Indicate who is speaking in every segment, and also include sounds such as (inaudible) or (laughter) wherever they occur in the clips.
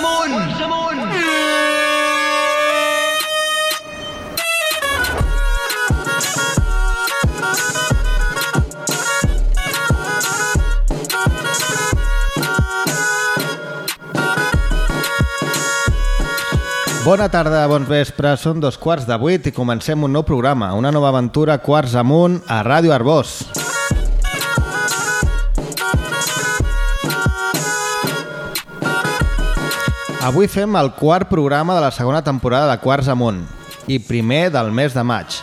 Speaker 1: amunt! Força amunt!
Speaker 2: Bona tarda, bons vespre, són dos quarts de vuit i comencem un nou programa, una nova aventura quarts amunt a Ràdio Arbós. Avui fem el quart programa de la segona temporada de Quarts Amunt i primer del mes de maig.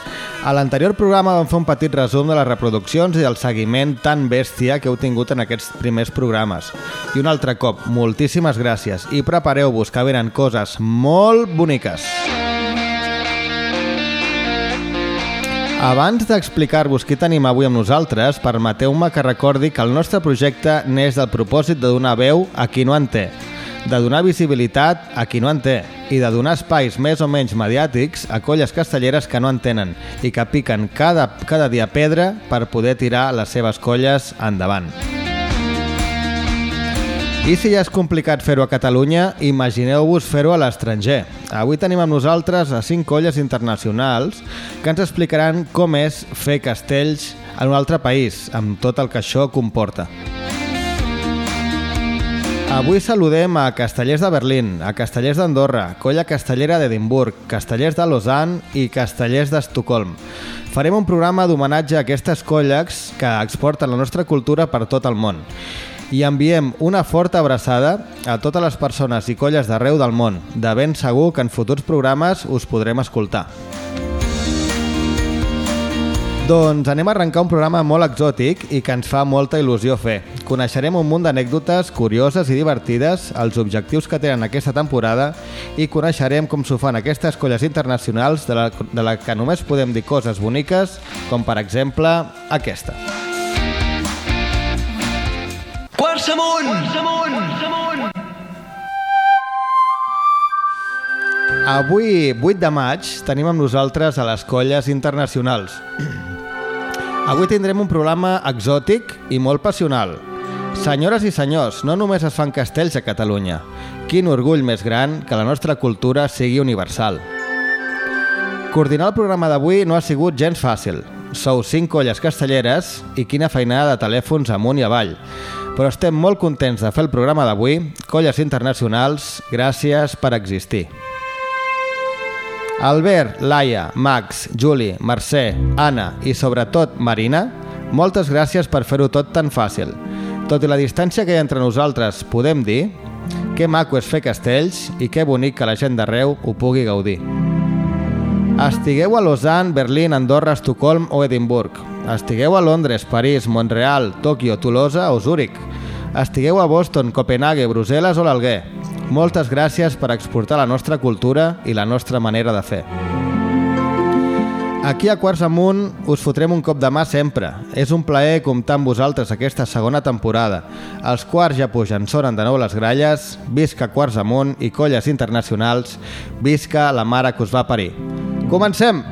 Speaker 2: A l'anterior programa vam fer un petit resum de les reproduccions i el seguiment tan bèstia que heu tingut en aquests primers programes. I un altre cop, moltíssimes gràcies i prepareu-vos que venen coses molt boniques. Abans d'explicar-vos qui tenim avui amb nosaltres, permeteu-me que recordi que el nostre projecte neix del propòsit de donar veu a qui no en té, de donar visibilitat a qui no en té i de donar espais més o menys mediàtics a colles castelleres que no en tenen i que piquen cada, cada dia pedra per poder tirar les seves colles endavant. I si ja és complicat fer-ho a Catalunya, imagineu-vos fer-ho a l'estranger. Avui tenim amb nosaltres a cinc colles internacionals que ens explicaran com és fer castells en un altre país, amb tot el que això comporta. Avui saludem a Castellers de Berlín, a Castellers d'Andorra, Colla Castellera d'Edimburg, Castellers de Lausanne i Castellers d'Estocolm. Farem un programa d'homenatge a aquestes colles que exporten la nostra cultura per tot el món. I enviem una forta abraçada a totes les persones i colles d'arreu del món. De ben segur que en futurs programes us podrem escoltar. Doncs anem a arrencar un programa molt exòtic i que ens fa molta il·lusió fer. Coneixerem un munt d'anècdotes curioses i divertides, els objectius que tenen aquesta temporada i coneixerem com s'ho fan aquestes colles internacionals de la, de la que només podem dir coses boniques, com per exemple aquesta.
Speaker 1: Quarts amunt! Quarts amunt! Quarts amunt!
Speaker 2: Avui, 8 de maig, tenim amb nosaltres a les colles internacionals. Avui tindrem un programa exòtic i molt passional. Senyores i senyors, no només es fan castells a Catalunya. Quin orgull més gran que la nostra cultura sigui universal. Coordinar el programa d'avui no ha sigut gens fàcil. Sou cinc colles castelleres i quina feinada de telèfons amunt i avall. Però estem molt contents de fer el programa d'avui. Colles internacionals, gràcies per existir. Albert, Laia, Max, Juli, Mercè, Anna i sobretot Marina, moltes gràcies per fer-ho tot tan fàcil. Tot i la distància que hi ha entre nosaltres, podem dir que maco és fer castells i que bonic que la gent d'arreu ho pugui gaudir. Estigueu a Lausanne, Berlín, Andorra, Estocolm o Edimburg. Estigueu a Londres, París, Montreal, Tòquio, Tolosa o Zúrich. Estigueu a Boston, Copenhague, Brussel·les o l'Alguer. Moltes gràcies per exportar la nostra cultura i la nostra manera de fer. Aquí a Quarts Amunt us fotrem un cop de mà sempre. És un plaer comptar amb vosaltres aquesta segona temporada. Els quarts ja pugen, sonen de nou les gralles, visca Quarts Amunt i colles internacionals, visca la mare que us va parir. Comencem!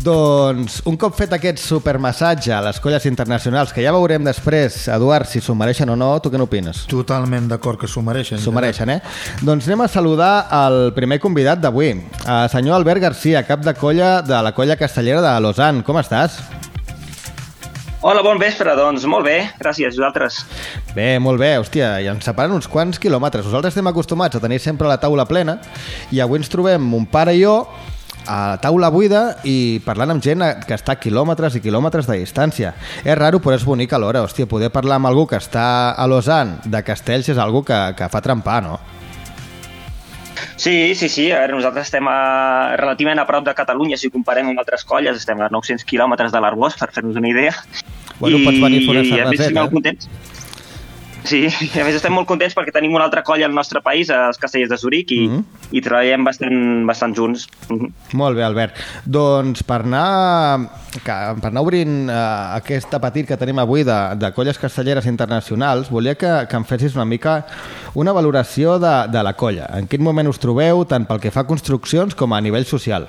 Speaker 2: Doncs un cop fet aquest supermassatge a les colles internacionals, que ja veurem després, Eduard, si s'ho mereixen o no, tu què n'opines?
Speaker 3: Totalment d'acord que s'ho mereixen.
Speaker 2: S'ho mereixen, eh? Doncs anem a saludar el primer convidat d'avui, el senyor Albert Garcia, cap de colla de la colla castellera de Lausanne. Com estàs?
Speaker 4: Hola, bon vespre. Doncs molt bé, gràcies. Vosaltres?
Speaker 2: Bé, molt bé, hòstia, i ens separen uns quants quilòmetres. Nosaltres estem acostumats a tenir sempre la taula plena i avui ens trobem mon pare i jo a taula buida i parlant amb gent que està a quilòmetres i quilòmetres de distància. És raro, però és bonic alhora. Hòstia, poder parlar amb algú que està a Lausanne de Castells és algú que, que fa trempar, no?
Speaker 4: Sí, sí, sí. A veure, nosaltres estem a, relativament a prop de Catalunya, si comparem amb altres colles. Estem a 900 quilòmetres de l'Arbós, per fer-nos una idea.
Speaker 2: Bueno, pots venir a fer una
Speaker 4: I, a més,
Speaker 2: cerveseta.
Speaker 4: contents. Sí, a més estem molt contents perquè tenim una altra colla al nostre país, els Castellers de Zuric, i, mm. -hmm. i treballem bastant, bastant junts. Mhm.
Speaker 2: Molt bé, Albert. Doncs per anar, que, per anar obrint eh, aquest apetit que tenim avui de, de colles castelleres internacionals, volia que, que em fessis una mica una valoració de, de la colla. En quin moment us trobeu, tant pel que fa a construccions com a nivell social?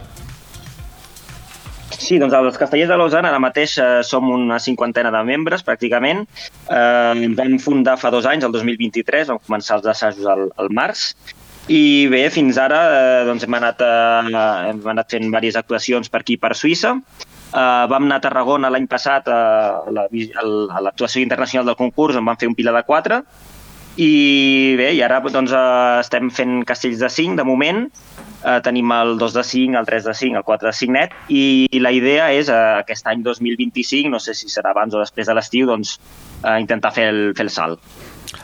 Speaker 4: Sí, doncs els Castellers de Lausanne ara mateix eh, som una cinquantena de membres, pràcticament. Eh, vam fundar fa dos anys, el 2023, vam començar els assajos al, al març, i bé, fins ara eh, doncs hem, anat, eh, hem anat fent diverses actuacions per aquí, per Suïssa. Eh, vam anar a Tarragona l'any passat eh, a la- a l'actuació internacional del concurs, on vam fer un pilar de 4, i bé, i ara doncs, eh, estem fent castells de 5 de moment, eh, tenim el 2 de 5, el 3 de 5, el 4 de 5 net, i, i la idea és eh, aquest any 2025, no sé si serà abans o després de l'estiu, doncs eh, intentar fer el, fer el salt.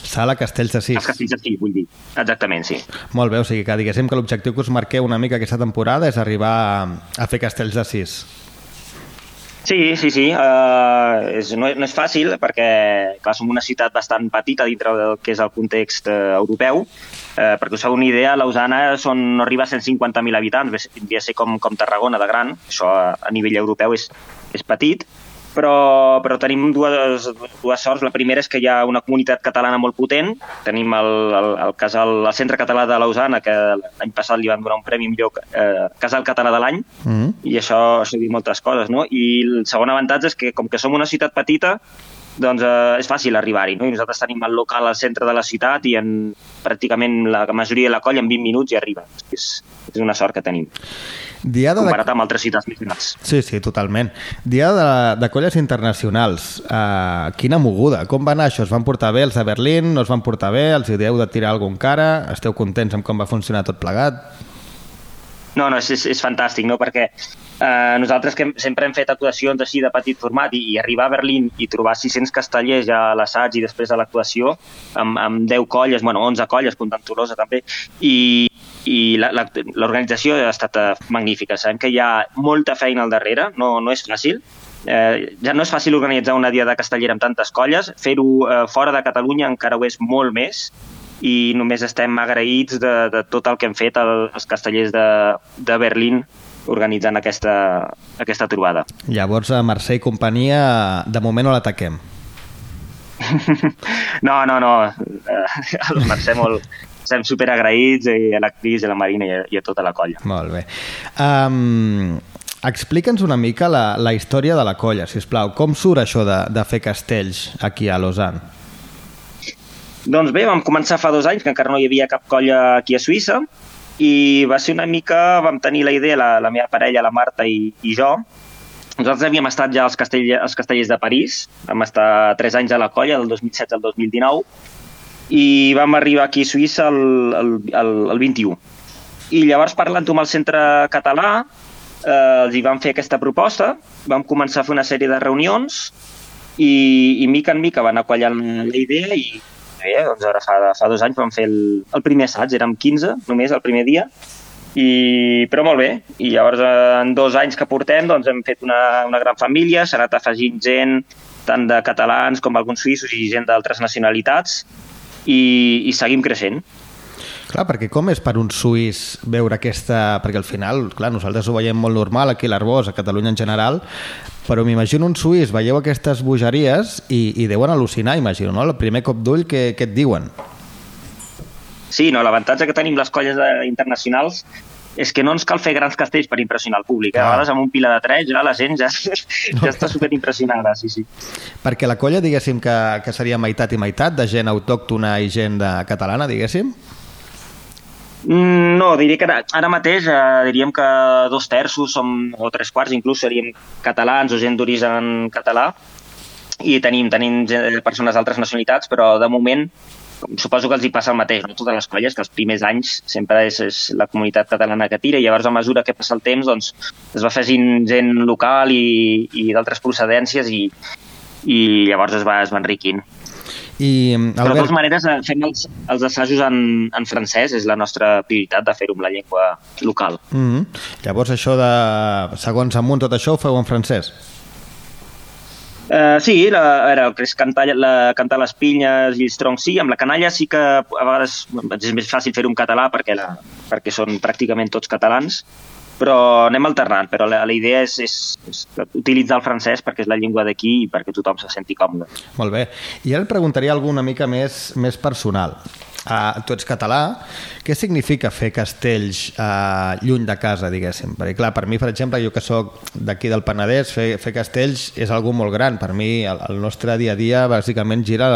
Speaker 2: Sala Castells de
Speaker 4: Els
Speaker 2: Sis.
Speaker 4: castells de 5, vull dir. Exactament, sí.
Speaker 2: Molt bé, o sigui que diguéssim que l'objectiu que us marqueu una mica aquesta temporada és arribar a, fer Castells de Sis.
Speaker 4: Sí, sí, sí. Uh, és, no, no és fàcil perquè clar, som una ciutat bastant petita dintre del que és el context uh, europeu. Uh, perquè us feu una idea, Lausana són, no arriba a 150.000 habitants, vindria a ser com, com Tarragona de gran. Això a, a nivell europeu és, és petit, però, però tenim dues, dues sorts. La primera és que hi ha una comunitat catalana molt potent. Tenim el, el, el, casal, el Centre Català de Lausana, que l'any passat li van donar un premi millor eh, casal català de l'any,
Speaker 2: Mm -hmm.
Speaker 4: i això, això diu moltes coses, no? I el segon avantatge és que, com que som una ciutat petita, doncs eh, és fàcil arribar-hi, no? I nosaltres tenim el local al centre de la ciutat i en pràcticament la majoria de la colla en 20 minuts hi arriba. És, és una sort que tenim,
Speaker 2: Diada de...
Speaker 4: comparat amb altres ciutats grans.
Speaker 2: Sí, sí, totalment. Diada de, de colles internacionals. Uh, quina moguda. Com va anar això? Es van portar bé els de Berlín? No es van portar bé? Els hi dieu de tirar algun cara? Esteu contents amb com va funcionar tot plegat?
Speaker 4: No, no, és, és, és fantàstic, no? perquè eh, nosaltres que hem, sempre hem fet actuacions així de petit format i, i arribar a Berlín i trobar 600 castellers ja a l'assaig i després a l'actuació amb, amb 10 colles, bueno, 11 colles, comptant Tolosa també, i, i l'organització ha estat eh, magnífica. Sabem que hi ha molta feina al darrere, no, no és fàcil, eh, ja no és fàcil organitzar una diada castellera amb tantes colles, fer-ho eh, fora de Catalunya encara ho és molt més, i només estem agraïts de, de tot el que hem fet el, els castellers de, de Berlín organitzant aquesta, aquesta trobada.
Speaker 2: Llavors, a Mercè i companyia, de moment no l'ataquem. (laughs)
Speaker 4: No, no, no. Eh, el Mercè molt... Estem superagraïts i a la Cris, a la Marina i a, i a tota la colla.
Speaker 2: Molt bé. Um, Explica'ns una mica la, la història de la colla, si plau. Com surt això de, de fer castells aquí a Lausanne?
Speaker 4: Doncs bé, vam començar fa dos anys, que encara no hi havia cap colla aquí a Suïssa, i va ser una mica, vam tenir la idea, la, la meva parella, la Marta i, i jo, nosaltres havíem estat ja als, castell, als castellers de París, vam estar tres anys a la colla, del 2016 al 2019, i vam arribar aquí a Suïssa el, el, el, el 21. I llavors, parlant amb el centre català, eh, els hi vam fer aquesta proposta, vam començar a fer una sèrie de reunions i, i mica en mica van quallant la idea i bé, doncs ara fa, fa dos anys vam fer el, el primer assaig, érem 15 només el primer dia, i, però molt bé, i llavors eh, en dos anys que portem doncs hem fet una, una gran família, s'ha anat afegint gent tant de catalans com alguns suïssos i gent d'altres nacionalitats i, i seguim creixent.
Speaker 2: Clar, perquè com és per un suís veure aquesta... Perquè al final, clar, nosaltres ho veiem molt normal aquí a l'Arbós, a Catalunya en general, però m'imagino un suís, veieu aquestes bogeries i, i deuen al·lucinar, imagino, no? El primer cop d'ull que, que et diuen.
Speaker 4: Sí, no, l'avantatge que tenim les colles de, internacionals és que no ens cal fer grans castells per impressionar el públic. Eh? A
Speaker 2: Ah.
Speaker 4: vegades amb un pila de tres ja la gent ja, (laughs) ja està superimpressionada, sí, sí.
Speaker 2: Perquè la colla, diguéssim, que, que seria meitat i meitat, de gent autòctona i gent de catalana, diguéssim?
Speaker 4: Mm, No, diria que ara, ara mateix eh, diríem que dos terços som, o tres quarts inclús seríem catalans o gent d'origen català i tenim, tenim persones d'altres nacionalitats, però de moment suposo que els hi passa el mateix, no? totes les colles, que els primers anys sempre és, és la comunitat catalana que tira i llavors a mesura que passa el temps doncs, es va afegint gent local i, i d'altres procedències i, i llavors es va, es va enriquint.
Speaker 2: I,
Speaker 4: Però de
Speaker 2: Albert,
Speaker 4: totes maneres eh, fem els, els assajos en, en francès, és la nostra prioritat de fer-ho amb la llengua local.
Speaker 2: mm -hmm. llavors això de segons amunt, tot això ho feu en francès?
Speaker 4: Uh, sí, la, a veure, el que és cantar, la, cantar les pinyes i els troncs, sí. Amb la canalla sí que a vegades és més fàcil fer-ho en català perquè, la, perquè són pràcticament tots catalans, però anem alternant. Però la, la idea és, és, és utilitzar el francès perquè és la llengua d'aquí i perquè tothom se senti còmode.
Speaker 2: Molt bé. I ara et preguntaria alguna mica més, més personal. Uh, tu ets català, què significa fer castells uh, lluny de casa, diguéssim? Perquè, clar, per mi, per exemple, jo que sóc d'aquí del Penedès, fer, fer castells és algo molt gran. Per mi, el, el nostre dia a dia, bàsicament, gira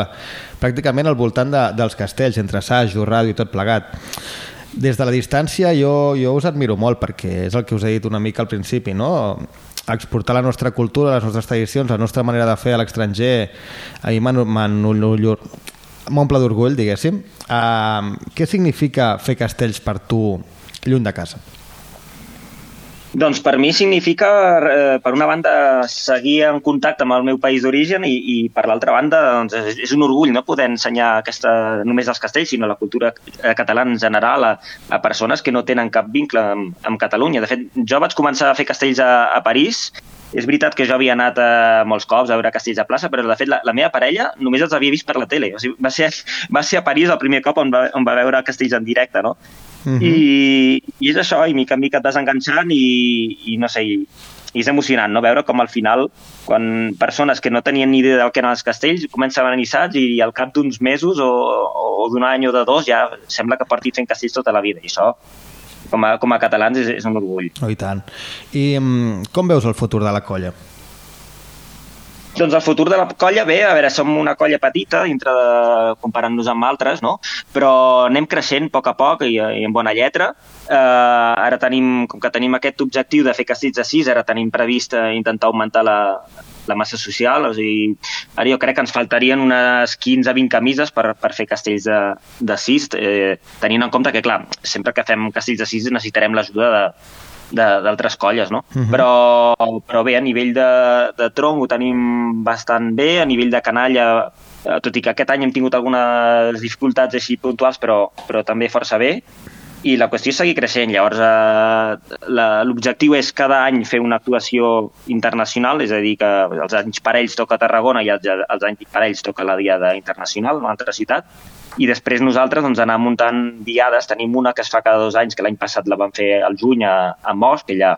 Speaker 2: pràcticament al voltant de, dels castells, entre assaig, ràdio i tot plegat. Des de la distància jo, jo us admiro molt perquè és el que us he dit una mica al principi, no? exportar la nostra cultura, les nostres tradicions, la nostra manera de fer a l'estranger, a mi m'omple d'orgull, diguéssim. Uh, què significa fer castells per tu lluny de casa?
Speaker 4: Doncs per mi significa, eh, per una banda, seguir en contacte amb el meu país d'origen i, i per l'altra banda, doncs, és, és un orgull no poder ensenyar aquesta, només els castells, sinó la cultura eh, catalana en general a, a persones que no tenen cap vincle amb, amb Catalunya. De fet, jo vaig començar a fer castells a, a París és veritat que jo havia anat eh, molts cops a veure Castells de plaça, però de fet la, la meva parella només els havia vist per la tele. O sigui, va, ser, va ser a París el primer cop on va, on va veure Castells en directe, no? -huh. I, I és això, i mica en mica et vas enganxant i, i no sé, i, i és emocionant, no? Veure com al final, quan persones que no tenien ni idea del que eren els castells comencen a venir saps i al cap d'uns mesos o, o d'un any o de dos ja sembla que porti fent castells tota la vida. I això com a, com a catalans és, és un orgull.
Speaker 2: Oh, I tant. I um, com veus el futur de la colla?
Speaker 4: Doncs el futur de la colla, bé, a veure, som una colla petita dintre de, comparant-nos amb altres, no? Però anem creixent a poc a poc i, i en bona lletra. Uh, ara tenim, com que tenim aquest objectiu de fer castells de 6, ara tenim previst uh, intentar augmentar la, la massa social, o sigui, ara jo crec que ens faltarien unes 15-20 camises per, per fer castells de, de 6, eh, tenint en compte que, clar, sempre que fem castells de 6 necessitarem l'ajuda de, d'altres colles, no? Uh mhm. -huh. però, però bé, a nivell de, de tronc ho tenim bastant bé, a nivell de canalla, eh, tot i que aquest any hem tingut algunes dificultats així puntuals, però, però també força bé, i la qüestió és seguir creixent. Llavors, eh, l'objectiu és cada any fer una actuació internacional, és a dir, que els anys parells toca Tarragona i els, els anys parells toca la Diada Internacional, una altra citat, i després nosaltres doncs, anar muntant diades. Tenim una que es fa cada dos anys, que l'any passat la vam fer al juny a, a Mos, que allà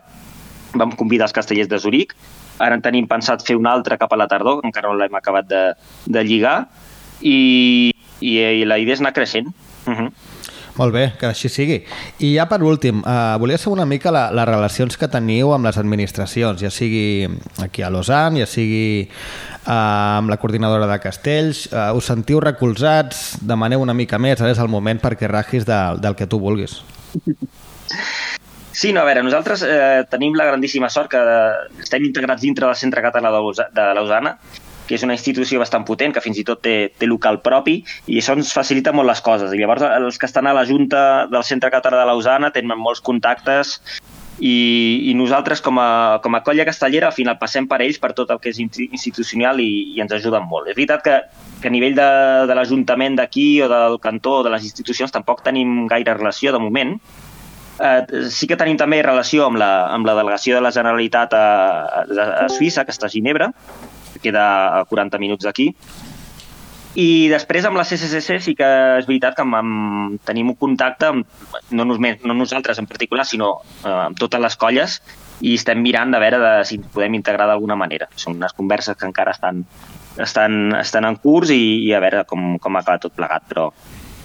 Speaker 4: vam convidar els castellers de Zuric. Ara en tenim pensat fer una altra cap a la tardor, encara no l'hem acabat de, de lligar, i, i, i la idea és anar creixent. Uh -huh.
Speaker 2: Molt bé, que així sigui. I ja per últim, eh, volia saber una mica la, les relacions que teniu amb les administracions, ja sigui aquí a Lausanne, ja sigui eh, amb la coordinadora de Castells. Eh, us sentiu recolzats? Demaneu una mica més, ara és el moment perquè ragis de, del que tu vulguis.
Speaker 4: Sí, no, a veure, nosaltres eh, tenim la grandíssima sort que estem integrats dintre del Centre Català de Lausana que és una institució bastant potent, que fins i tot té, té local propi, i això ens facilita molt les coses. I llavors els que estan a la Junta del Centre Català de Lausana tenen molts contactes i, i nosaltres com a, com a colla castellera al final passem per ells per tot el que és institucional i, i ens ajuden molt. És veritat que, que a nivell de, de l'Ajuntament d'aquí o del cantó o de les institucions tampoc tenim gaire relació de moment, Eh, sí que tenim també relació amb la, amb la delegació de la Generalitat a, a, a Suïssa, que està a Ginebra, queda a 40 minuts d'aquí. I després amb la CCCC sí que és veritat que amb, amb, tenim un contacte, amb, no, només, no nosaltres en particular, sinó eh, amb totes les colles, i estem mirant de veure de, si ens podem integrar d'alguna manera. Són unes converses que encara estan, estan, estan en curs i, i a veure com, com acaba tot plegat, però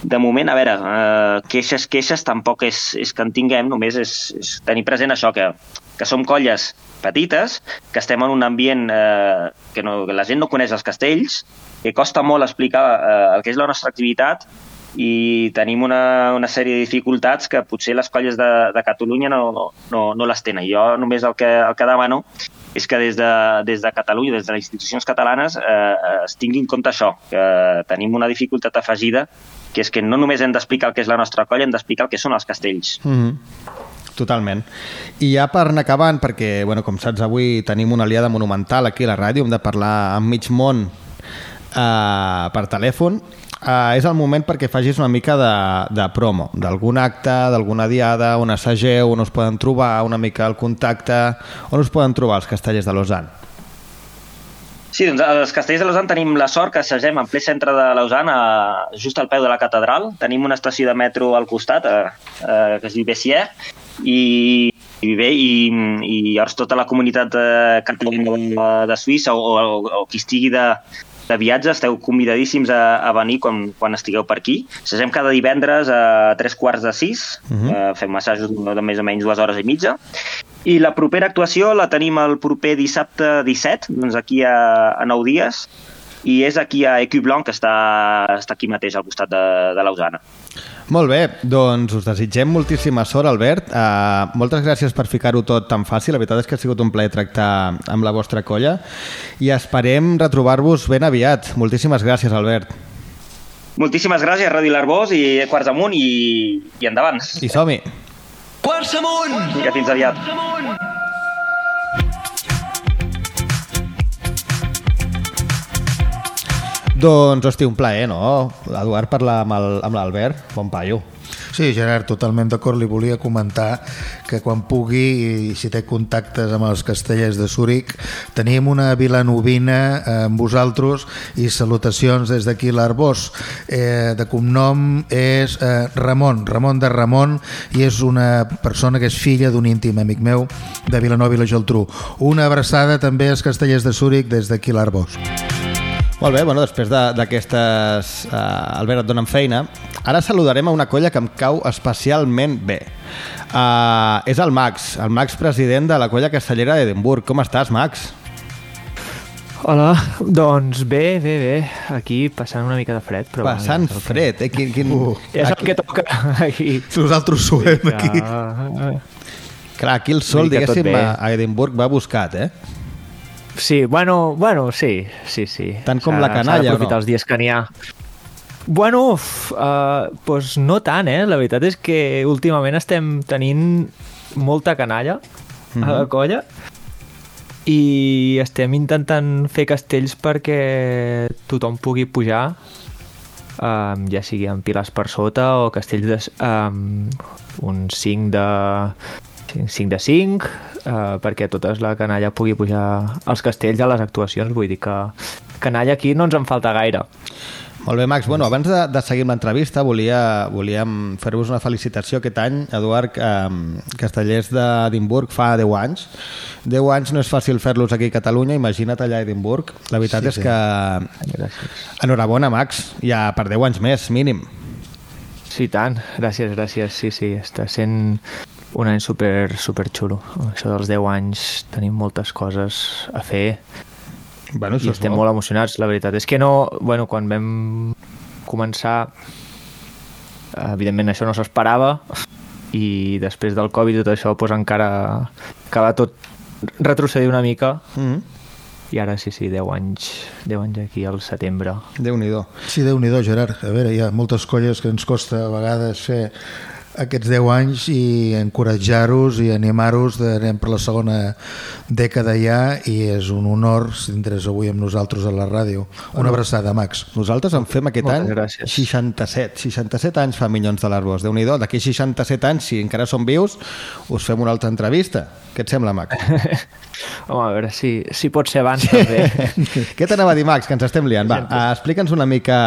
Speaker 4: de moment, a veure, eh, queixes, queixes tampoc és, és que en tinguem, només és, és tenir present això, que, que som colles petites, que estem en un ambient eh, que, no, que la gent no coneix els castells, que costa molt explicar eh, el que és la nostra activitat i tenim una, una sèrie de dificultats que potser les colles de, de Catalunya no, no, no les tenen. Jo només el que, el que demano és que des de, des de Catalunya, des de les institucions catalanes, eh, es tingui en compte això, que tenim una dificultat afegida, que és que no només hem d'explicar el que és la nostra colla, hem d'explicar el que són els castells.
Speaker 2: Mm -hmm. Totalment. I ja per anar acabant, perquè, bueno, com saps, avui tenim una aliada monumental aquí a la ràdio, hem de parlar amb mig món eh, per telèfon, eh, és el moment perquè facis una mica de, de promo, d'algun acte, d'alguna diada, on assageu, on us poden trobar, una mica el contacte, on us poden trobar els castellers de Lausanne.
Speaker 4: Sí, doncs als Castells de Lausanne tenim la sort que assagem en ple centre de Lausanne, a, just al peu de la catedral. Tenim una estació de metro al costat, a, a, que es diu Bessières, i, i bé, i, i llavors tota la comunitat eh, catalana de, de Suïssa o, o, o qui estigui de, de viatge esteu convidadíssims a, a venir quan, quan estigueu per aquí. Assagem cada divendres a tres quarts de sis, uh -huh. eh, fem assajos de més o menys dues hores i mitja, i la propera actuació la tenim el proper dissabte 17, doncs aquí a, a 9 dies, i és aquí a Ecu Blanc, que està, està aquí mateix al costat de, de Lausana.
Speaker 2: Molt bé, doncs us desitgem moltíssima sort, Albert. Uh, moltes gràcies per ficar-ho tot tan fàcil. La veritat és que ha sigut un plaer tractar amb la vostra colla i esperem retrobar-vos ben aviat. Moltíssimes gràcies, Albert.
Speaker 4: Moltíssimes gràcies, Radi l'Arbós i Quarts Amunt i, i endavant.
Speaker 2: I som-hi!
Speaker 1: Quarts amunt!
Speaker 4: Vinga, fins aviat.
Speaker 2: Doncs, hosti, un plaer, no? L'Eduard parla amb l'Albert, bon paio.
Speaker 3: Sí, Gerard, totalment d'acord. Li volia comentar que quan pugui, i si té contactes amb els castellers de Zúrich, tenim una vilanovina amb vosaltres i salutacions des d'aquí l'Arbós. Eh, de cognom és eh, Ramon, Ramon de Ramon, i és una persona que és filla d'un íntim amic meu de Vilanova i la Geltrú. Una abraçada també als castellers de Zúrich des d'aquí l'Arbós.
Speaker 2: Molt bé, bueno, després d'aquestes... De, uh, Albert, et donen feina. Ara saludarem a una colla que em cau especialment bé. Uh, és el Max, el Max president de la colla castellera d'Edimburg. Com estàs, Max?
Speaker 5: Hola, doncs bé, bé, bé. Aquí passant una mica de fred. Però
Speaker 2: Passant
Speaker 5: bueno,
Speaker 2: fred, eh? Quin, quin...
Speaker 3: Uh,
Speaker 5: És el que toca aquí.
Speaker 3: Nosaltres suem aquí.
Speaker 5: Que...
Speaker 2: Clar, aquí el sol, diguéssim,
Speaker 5: bé.
Speaker 2: a a Edimburg va buscat, eh?
Speaker 5: Sí, bueno, bueno, sí, sí, sí.
Speaker 2: Tant com la canalla, o no?
Speaker 5: els dies que n'hi ha. Bueno, uf, uh, pues no tant, eh? La veritat és que últimament estem tenint molta canalla a
Speaker 2: Mhm.
Speaker 5: la colla i estem intentant fer castells perquè tothom pugui pujar um, ja sigui amb piles per sota o castells de um, un 5 de 5 de 5 uh, perquè tota la canalla pugui pujar als castells a les actuacions vull dir que canalla aquí no ens en falta gaire
Speaker 2: Molt bé, Max. Bueno, abans de, de seguir amb l'entrevista, volia, volíem fer-vos una felicitació aquest any. Eduard eh, Castellers d'Edimburg fa 10 anys. 10 anys no és fàcil fer-los aquí a Catalunya, imagina't allà a Edimburg. La veritat
Speaker 3: Sí,
Speaker 2: és
Speaker 3: sí.
Speaker 2: que...
Speaker 5: gràcies
Speaker 2: Enhorabona, Max. Ja per 10 anys més, mínim.
Speaker 5: Sí, tant. Gràcies, gràcies. Sí, sí, està sent un any super, super xulo. Això dels 10 anys tenim moltes coses a fer
Speaker 2: Bueno,
Speaker 5: i estem molt emocionats. La veritat és que no... Bueno, quan vam començar, evidentment això no s'esperava i després del Covid i tot això pues, encara acaba tot retrocedir una mica
Speaker 2: Mm -hmm.
Speaker 5: i ara sí, sí, 10 anys, 10 anys aquí al setembre.
Speaker 2: Déu-n'hi-do.
Speaker 3: Sí, déu-n'hi-do, Gerard. A veure, hi ha moltes colles que ens costa a vegades fer aquests 10 anys i encoratjar-los i animar-los d'anem per la segona dècada ja i és un honor tindre's avui amb nosaltres a la ràdio. Una abraçada, Max.
Speaker 2: Nosaltres en fem aquest
Speaker 5: Moltes
Speaker 2: any
Speaker 5: gràcies.
Speaker 2: 67. 67 anys fa Minyons de l'Arbós. déu nhi D'aquí 67 anys, si encara som vius, us fem una altra entrevista. Què et sembla, Max? (laughs)
Speaker 5: Home, a veure si, si pot ser abans també. (laughs)
Speaker 2: Què t'anava a dir, Max, que ens estem liant? Va, explica'ns una mica...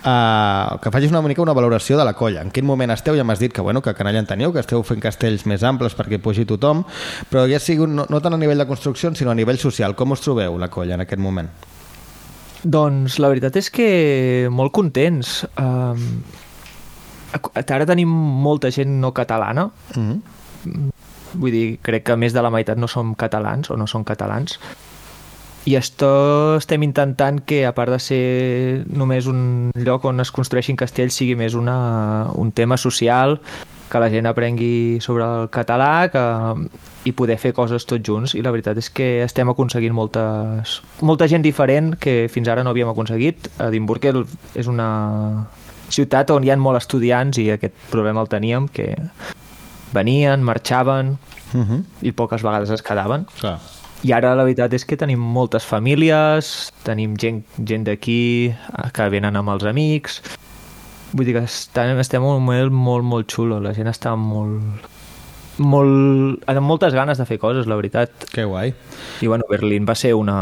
Speaker 2: Uh, que facis una mica una valoració de la colla. En quin moment esteu? Ja m'has dit que, bueno, que canalla en teniu, que esteu fent castells més amples perquè pugi tothom, però ja sigui no, no tant a nivell de construcció, sinó a nivell social. Com us trobeu, la colla, en aquest moment?
Speaker 5: Doncs la veritat és que molt contents. Um, ara tenim molta gent no catalana,
Speaker 2: Mm -hmm.
Speaker 5: vull dir, crec que més de la meitat no som catalans o no són catalans, i esto estem intentant que, a part de ser només un lloc on es construeixin castells, sigui més una, un tema social, que la gent aprengui sobre el català que, i poder fer coses tots junts. I la veritat és que estem aconseguint moltes, molta gent diferent que fins ara no havíem aconseguit. Edimburg és una ciutat on hi ha molts estudiants i aquest problema el teníem, que venien, marxaven
Speaker 2: Mm -hmm.
Speaker 5: i poques vegades es quedaven.
Speaker 2: Clar.
Speaker 5: I ara la veritat és que tenim moltes famílies, tenim gent, gent d'aquí eh, que venen amb els amics. Vull dir que estem, estem en un moment molt, molt xulo. La gent està molt, molt, amb moltes ganes de fer coses, la veritat.
Speaker 2: Que guai.
Speaker 5: I bueno, Berlín va ser una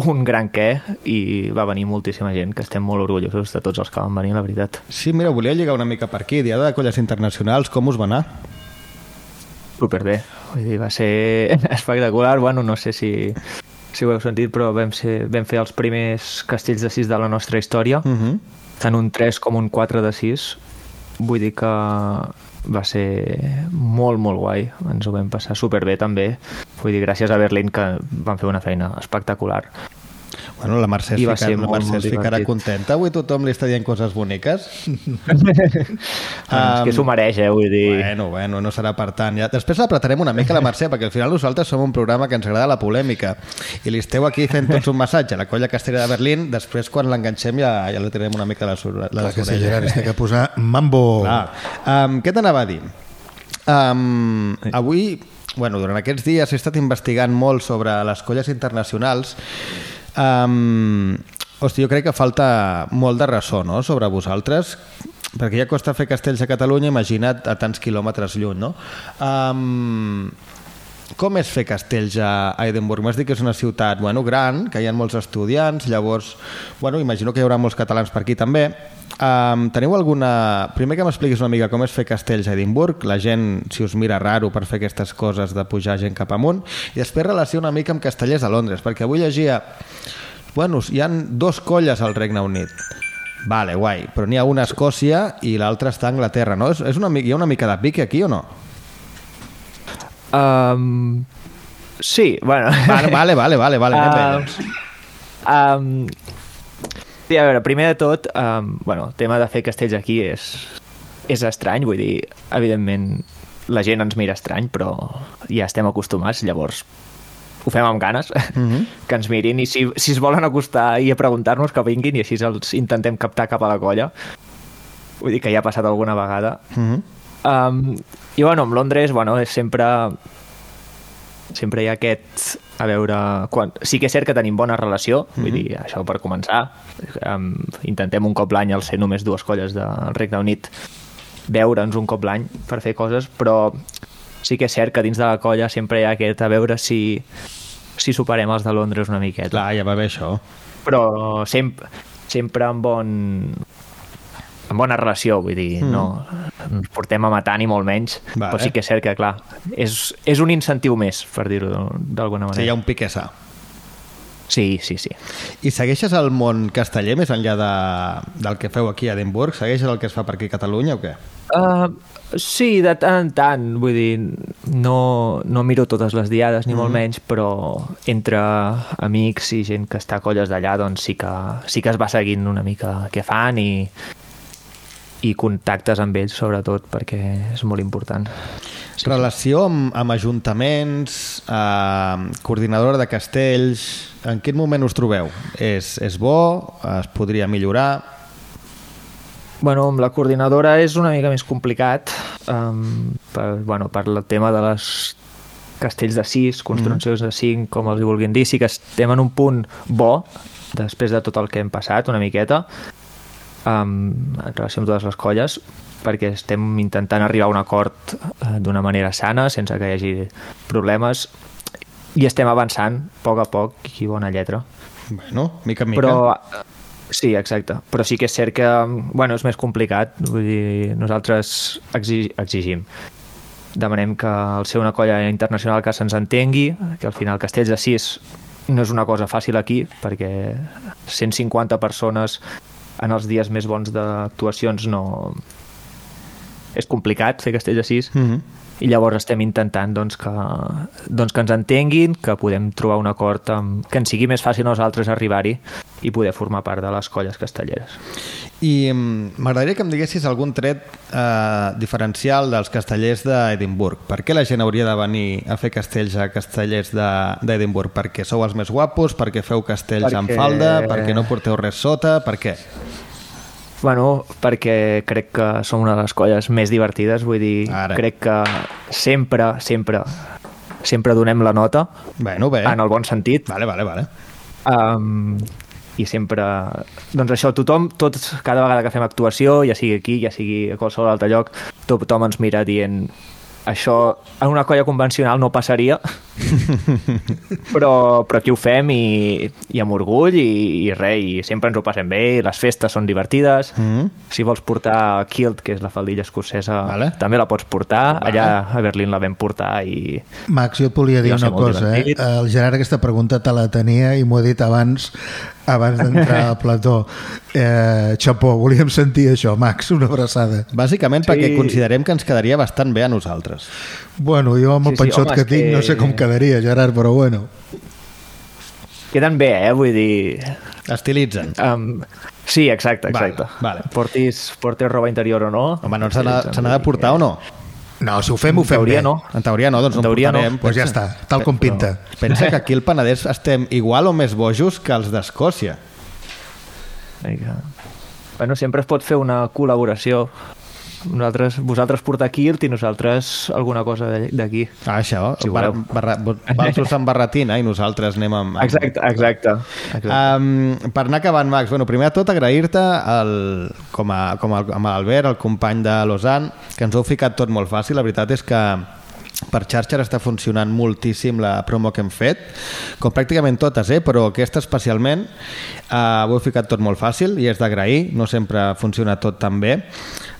Speaker 5: un gran què i va venir moltíssima gent, que estem molt orgullosos de tots els que van venir, la veritat.
Speaker 2: Sí, mira, volia lligar una mica per aquí. Diada de colles internacionals, com us va anar?
Speaker 5: Superbé. Vull dir, va ser (laughs) espectacular. Bueno, no sé si, si ho heu sentit, però vam, ser, vam fer els primers castells de 6 de la nostra història,
Speaker 2: Uh -huh.
Speaker 5: tant un 3 com un 4 de 6. Vull dir que va ser molt, molt guai. Ens ho vam passar superbé, també. Vull dir, gràcies a Berlín, que van fer una feina espectacular.
Speaker 2: Bueno, la Mercè es,
Speaker 5: I va
Speaker 2: fica,
Speaker 5: ser
Speaker 2: la Mercè
Speaker 5: molt
Speaker 2: es ficarà
Speaker 5: divertit.
Speaker 2: contenta. Avui tothom li està dient coses boniques.
Speaker 5: Um, (laughs) és que s'ho mereix, eh? Vull dir...
Speaker 2: Bueno, bueno, no serà per tant. Ja. Després l'apretarem una mica la Mercè, perquè al final nosaltres som un programa que ens agrada la polèmica. I li esteu aquí fent tots un massatge a la colla castellera de Berlín, després quan l'enganxem ja, ja li tirarem una mica de les, de
Speaker 3: Clar
Speaker 2: les
Speaker 3: que sí,
Speaker 2: orelles.
Speaker 3: Gerard, es té que posar mambo.
Speaker 2: Clar. Um, què t'anava a dir? Um, avui, bueno, durant aquests dies he estat investigant molt sobre les colles internacionals. Um, hosti, jo crec que falta molt de ressò no? sobre vosaltres, perquè ja costa fer castells a Catalunya, imagina't a tants quilòmetres lluny, no? Um, com és fer castells a Edimburg? M'has dit que és una ciutat bueno, gran, que hi ha molts estudiants, llavors, bueno, imagino que hi haurà molts catalans per aquí també. Um, teniu alguna... Primer que m'expliquis una mica com és fer castells a Edimburg, la gent, si us mira raro per fer aquestes coses de pujar gent cap amunt, i després relació una mica amb castellers a Londres, perquè avui llegia... Bueno, hi han dos colles al Regne Unit. Vale, guai, però n'hi ha una a Escòcia i l'altra està a Anglaterra, no? És, és una, hi ha una mica de pique aquí o no?
Speaker 5: Um, sí, bueno...
Speaker 2: Vale, vale, vale, vale, vale anem bé,
Speaker 5: Um, sí, a veure, primer de tot, um, bueno, el tema de fer castells aquí és, és estrany, vull dir, evidentment la gent ens mira estrany, però ja estem acostumats, llavors ho fem amb ganes,
Speaker 2: Mhm. (laughs)
Speaker 5: que ens mirin, i si, si es volen acostar i a preguntar-nos que vinguin, i així els intentem captar cap a la colla. Vull dir que ja ha passat alguna vegada.
Speaker 2: Mhm.
Speaker 5: Um, I bueno, amb Londres, bueno, és sempre sempre hi ha aquest a veure, quan... sí que és cert que tenim bona relació, vull dir, això per començar. Um, intentem un cop l'any al ser només dues colles del Regne Unit veure'ns un cop l'any per fer coses, però sí que és cert que dins de la colla sempre hi ha aquest a veure si, si superem els de Londres una miqueta.
Speaker 2: Clar, ja va bé això.
Speaker 5: però sempre, sempre amb bon amb bona relació, vull dir, mm. no ens portem a matar ni molt menys,
Speaker 2: Vale.
Speaker 5: però sí que és cert que, clar, és, és un incentiu més, per dir-ho d'alguna
Speaker 2: Sí, hi ha
Speaker 5: manera.
Speaker 2: un pique sa.
Speaker 5: Sí, sí, sí.
Speaker 2: I segueixes el món casteller més enllà de, del que feu aquí a Edimburg? Segueixes el que es fa per aquí a Catalunya o què?
Speaker 5: Uh, sí, de tant en tant, vull dir, no, no miro totes les diades, ni mm. molt menys, però entre amics i gent que està a colles d'allà, doncs sí que, sí que es va seguint una mica què fan i, i contactes amb ells, sobretot, perquè és molt important.
Speaker 2: Sí, Relació amb, amb ajuntaments, eh, coordinadora de castells... En quin moment us trobeu? És, és bo? Es podria millorar?
Speaker 5: Bueno, amb la coordinadora és una mica més complicat um, per, bueno, per el tema de les castells de 6, construccions de 5, com els hi vulguin dir, sí que estem en un punt bo després de tot el que hem passat, una miqueta, um, en relació amb totes les colles, perquè estem intentant arribar a un acord uh, d'una manera sana, sense que hi hagi problemes, i estem avançant a poc a poc i bona lletra.
Speaker 2: Bueno, mica en mica.
Speaker 5: Però, eh, sí, exacte. Però sí que és cert que, bueno, és més complicat. Vull dir, nosaltres exi exigim. Demanem que al ser una colla internacional que se'ns entengui, que al final Castells de 6 no és una cosa fàcil aquí, perquè 150 persones en els dies més bons d'actuacions no... És complicat fer Castells de 6,
Speaker 2: Mm -hmm.
Speaker 5: I llavors estem intentant doncs, que, doncs, que ens entenguin, que podem trobar un acord amb, que ens sigui més fàcil a nosaltres arribar-hi i poder formar part de les colles castelleres.
Speaker 2: I mm, m'agradaria que em diguessis algun tret eh, diferencial dels castellers d'Edimburg. Per què la gent hauria de venir a fer castells a castellers de- d'Edimburg? Perquè sou els més guapos? Perquè feu castells
Speaker 5: Perquè-
Speaker 2: amb falda? Perquè no porteu res sota? Per què?
Speaker 5: Bueno, perquè crec que som una de les colles més divertides, vull dir,
Speaker 2: Ara.
Speaker 5: crec que sempre, sempre, sempre donem la nota,
Speaker 2: Bueno, bé.
Speaker 5: en el bon sentit,
Speaker 2: Vale, vale, vale.
Speaker 5: um, i sempre doncs això, tothom, tots, cada vegada que fem actuació ja sigui aquí, ja sigui a qualsevol altre lloc tothom ens mira dient això en una colla convencional no passaria, (laughs) però, però aquí ho fem i, i amb orgull i, i res, i sempre ens ho passem bé, i les festes són divertides. Mm -hmm. Si vols portar kilt, que és la faldilla escocesa,
Speaker 2: Vale.
Speaker 5: també la pots portar. Allà a Berlín la vam portar i...
Speaker 3: Max, jo et volia dir una cosa. Eh? El Gerard aquesta pregunta te la tenia i m'ho ha dit abans abans d'entrar al plató. Eh, xapó, volíem sentir això. Max, una abraçada.
Speaker 2: Bàsicament
Speaker 5: Sí.
Speaker 2: perquè considerem que ens quedaria bastant bé a nosaltres.
Speaker 3: Bueno, jo amb el
Speaker 5: Sí, sí,
Speaker 3: penxot
Speaker 5: home,
Speaker 3: que tinc
Speaker 5: que-
Speaker 3: no sé com quedaria, Gerard, però bueno.
Speaker 5: Queden bé, eh? Vull dir...
Speaker 2: Estilitzen.
Speaker 5: Um, sí, exacte,
Speaker 2: Vale,
Speaker 5: exacte.
Speaker 2: vale.
Speaker 5: Portis, portis roba interior o no.
Speaker 2: Home, no se n'ha se n'ha de portar o no?
Speaker 3: No, si ho fem, ho
Speaker 5: En
Speaker 3: fem
Speaker 5: teoria
Speaker 3: bé.
Speaker 5: no.
Speaker 2: En teoria no, doncs
Speaker 5: En teoria no.
Speaker 2: portarem.
Speaker 3: Pues ja està, tal com pinta.
Speaker 2: Pensa que aquí al Penedès estem igual o més bojos que els d'Escòcia.
Speaker 5: Vinga. Bueno, sempre es pot fer una col·laboració. Nosaltres, vosaltres portar kilt i nosaltres alguna cosa d'aquí.
Speaker 2: Ah, això.
Speaker 5: Si
Speaker 2: Bar barra, Valsos amb barretina i nosaltres anem amb... amb...
Speaker 5: Exacte, exacte. exacte.
Speaker 2: Um, per anar acabant, Max, bueno, primer de tot agrair-te com, a, com a, amb l'Albert, el company de Lausanne, que ens ho heu ficat tot molt fàcil. La veritat és que per xarxa està funcionant moltíssim la promo que hem fet, com pràcticament totes, eh? però aquesta especialment eh, ho heu ficat tot molt fàcil i és d'agrair, no sempre funciona tot tan bé.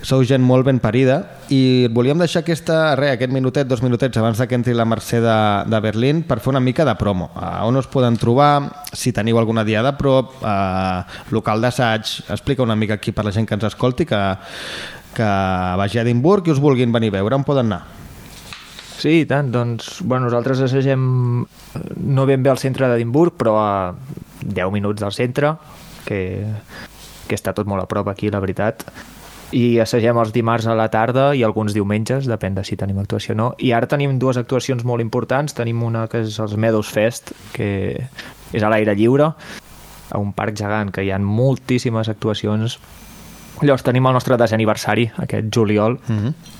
Speaker 2: Sou gent molt ben parida i volíem deixar aquesta, re, aquest minutet, dos minutets abans que entri la Mercè de, de Berlín per fer una mica de promo. Uh, on us poden trobar, si teniu alguna dia de prop, uh, local d'assaig, explica una mica aquí per la gent que ens escolti que, que vagi a Edimburg i us vulguin venir a veure, on poden anar?
Speaker 5: Sí, i tant. Doncs, bueno, nosaltres assagem eh, no ben bé al centre d'Edimburg, però a 10 minuts del centre, que, que està tot molt a prop aquí, la veritat. I assagem els dimarts a la tarda i alguns diumenges, depèn de si tenim actuació o no. I ara tenim dues actuacions molt importants. Tenim una que és els Meadows Fest, que és a l'aire lliure, a un parc gegant, que hi ha moltíssimes actuacions. Llavors tenim el nostre desè aniversari, aquest juliol,
Speaker 2: Mm -hmm.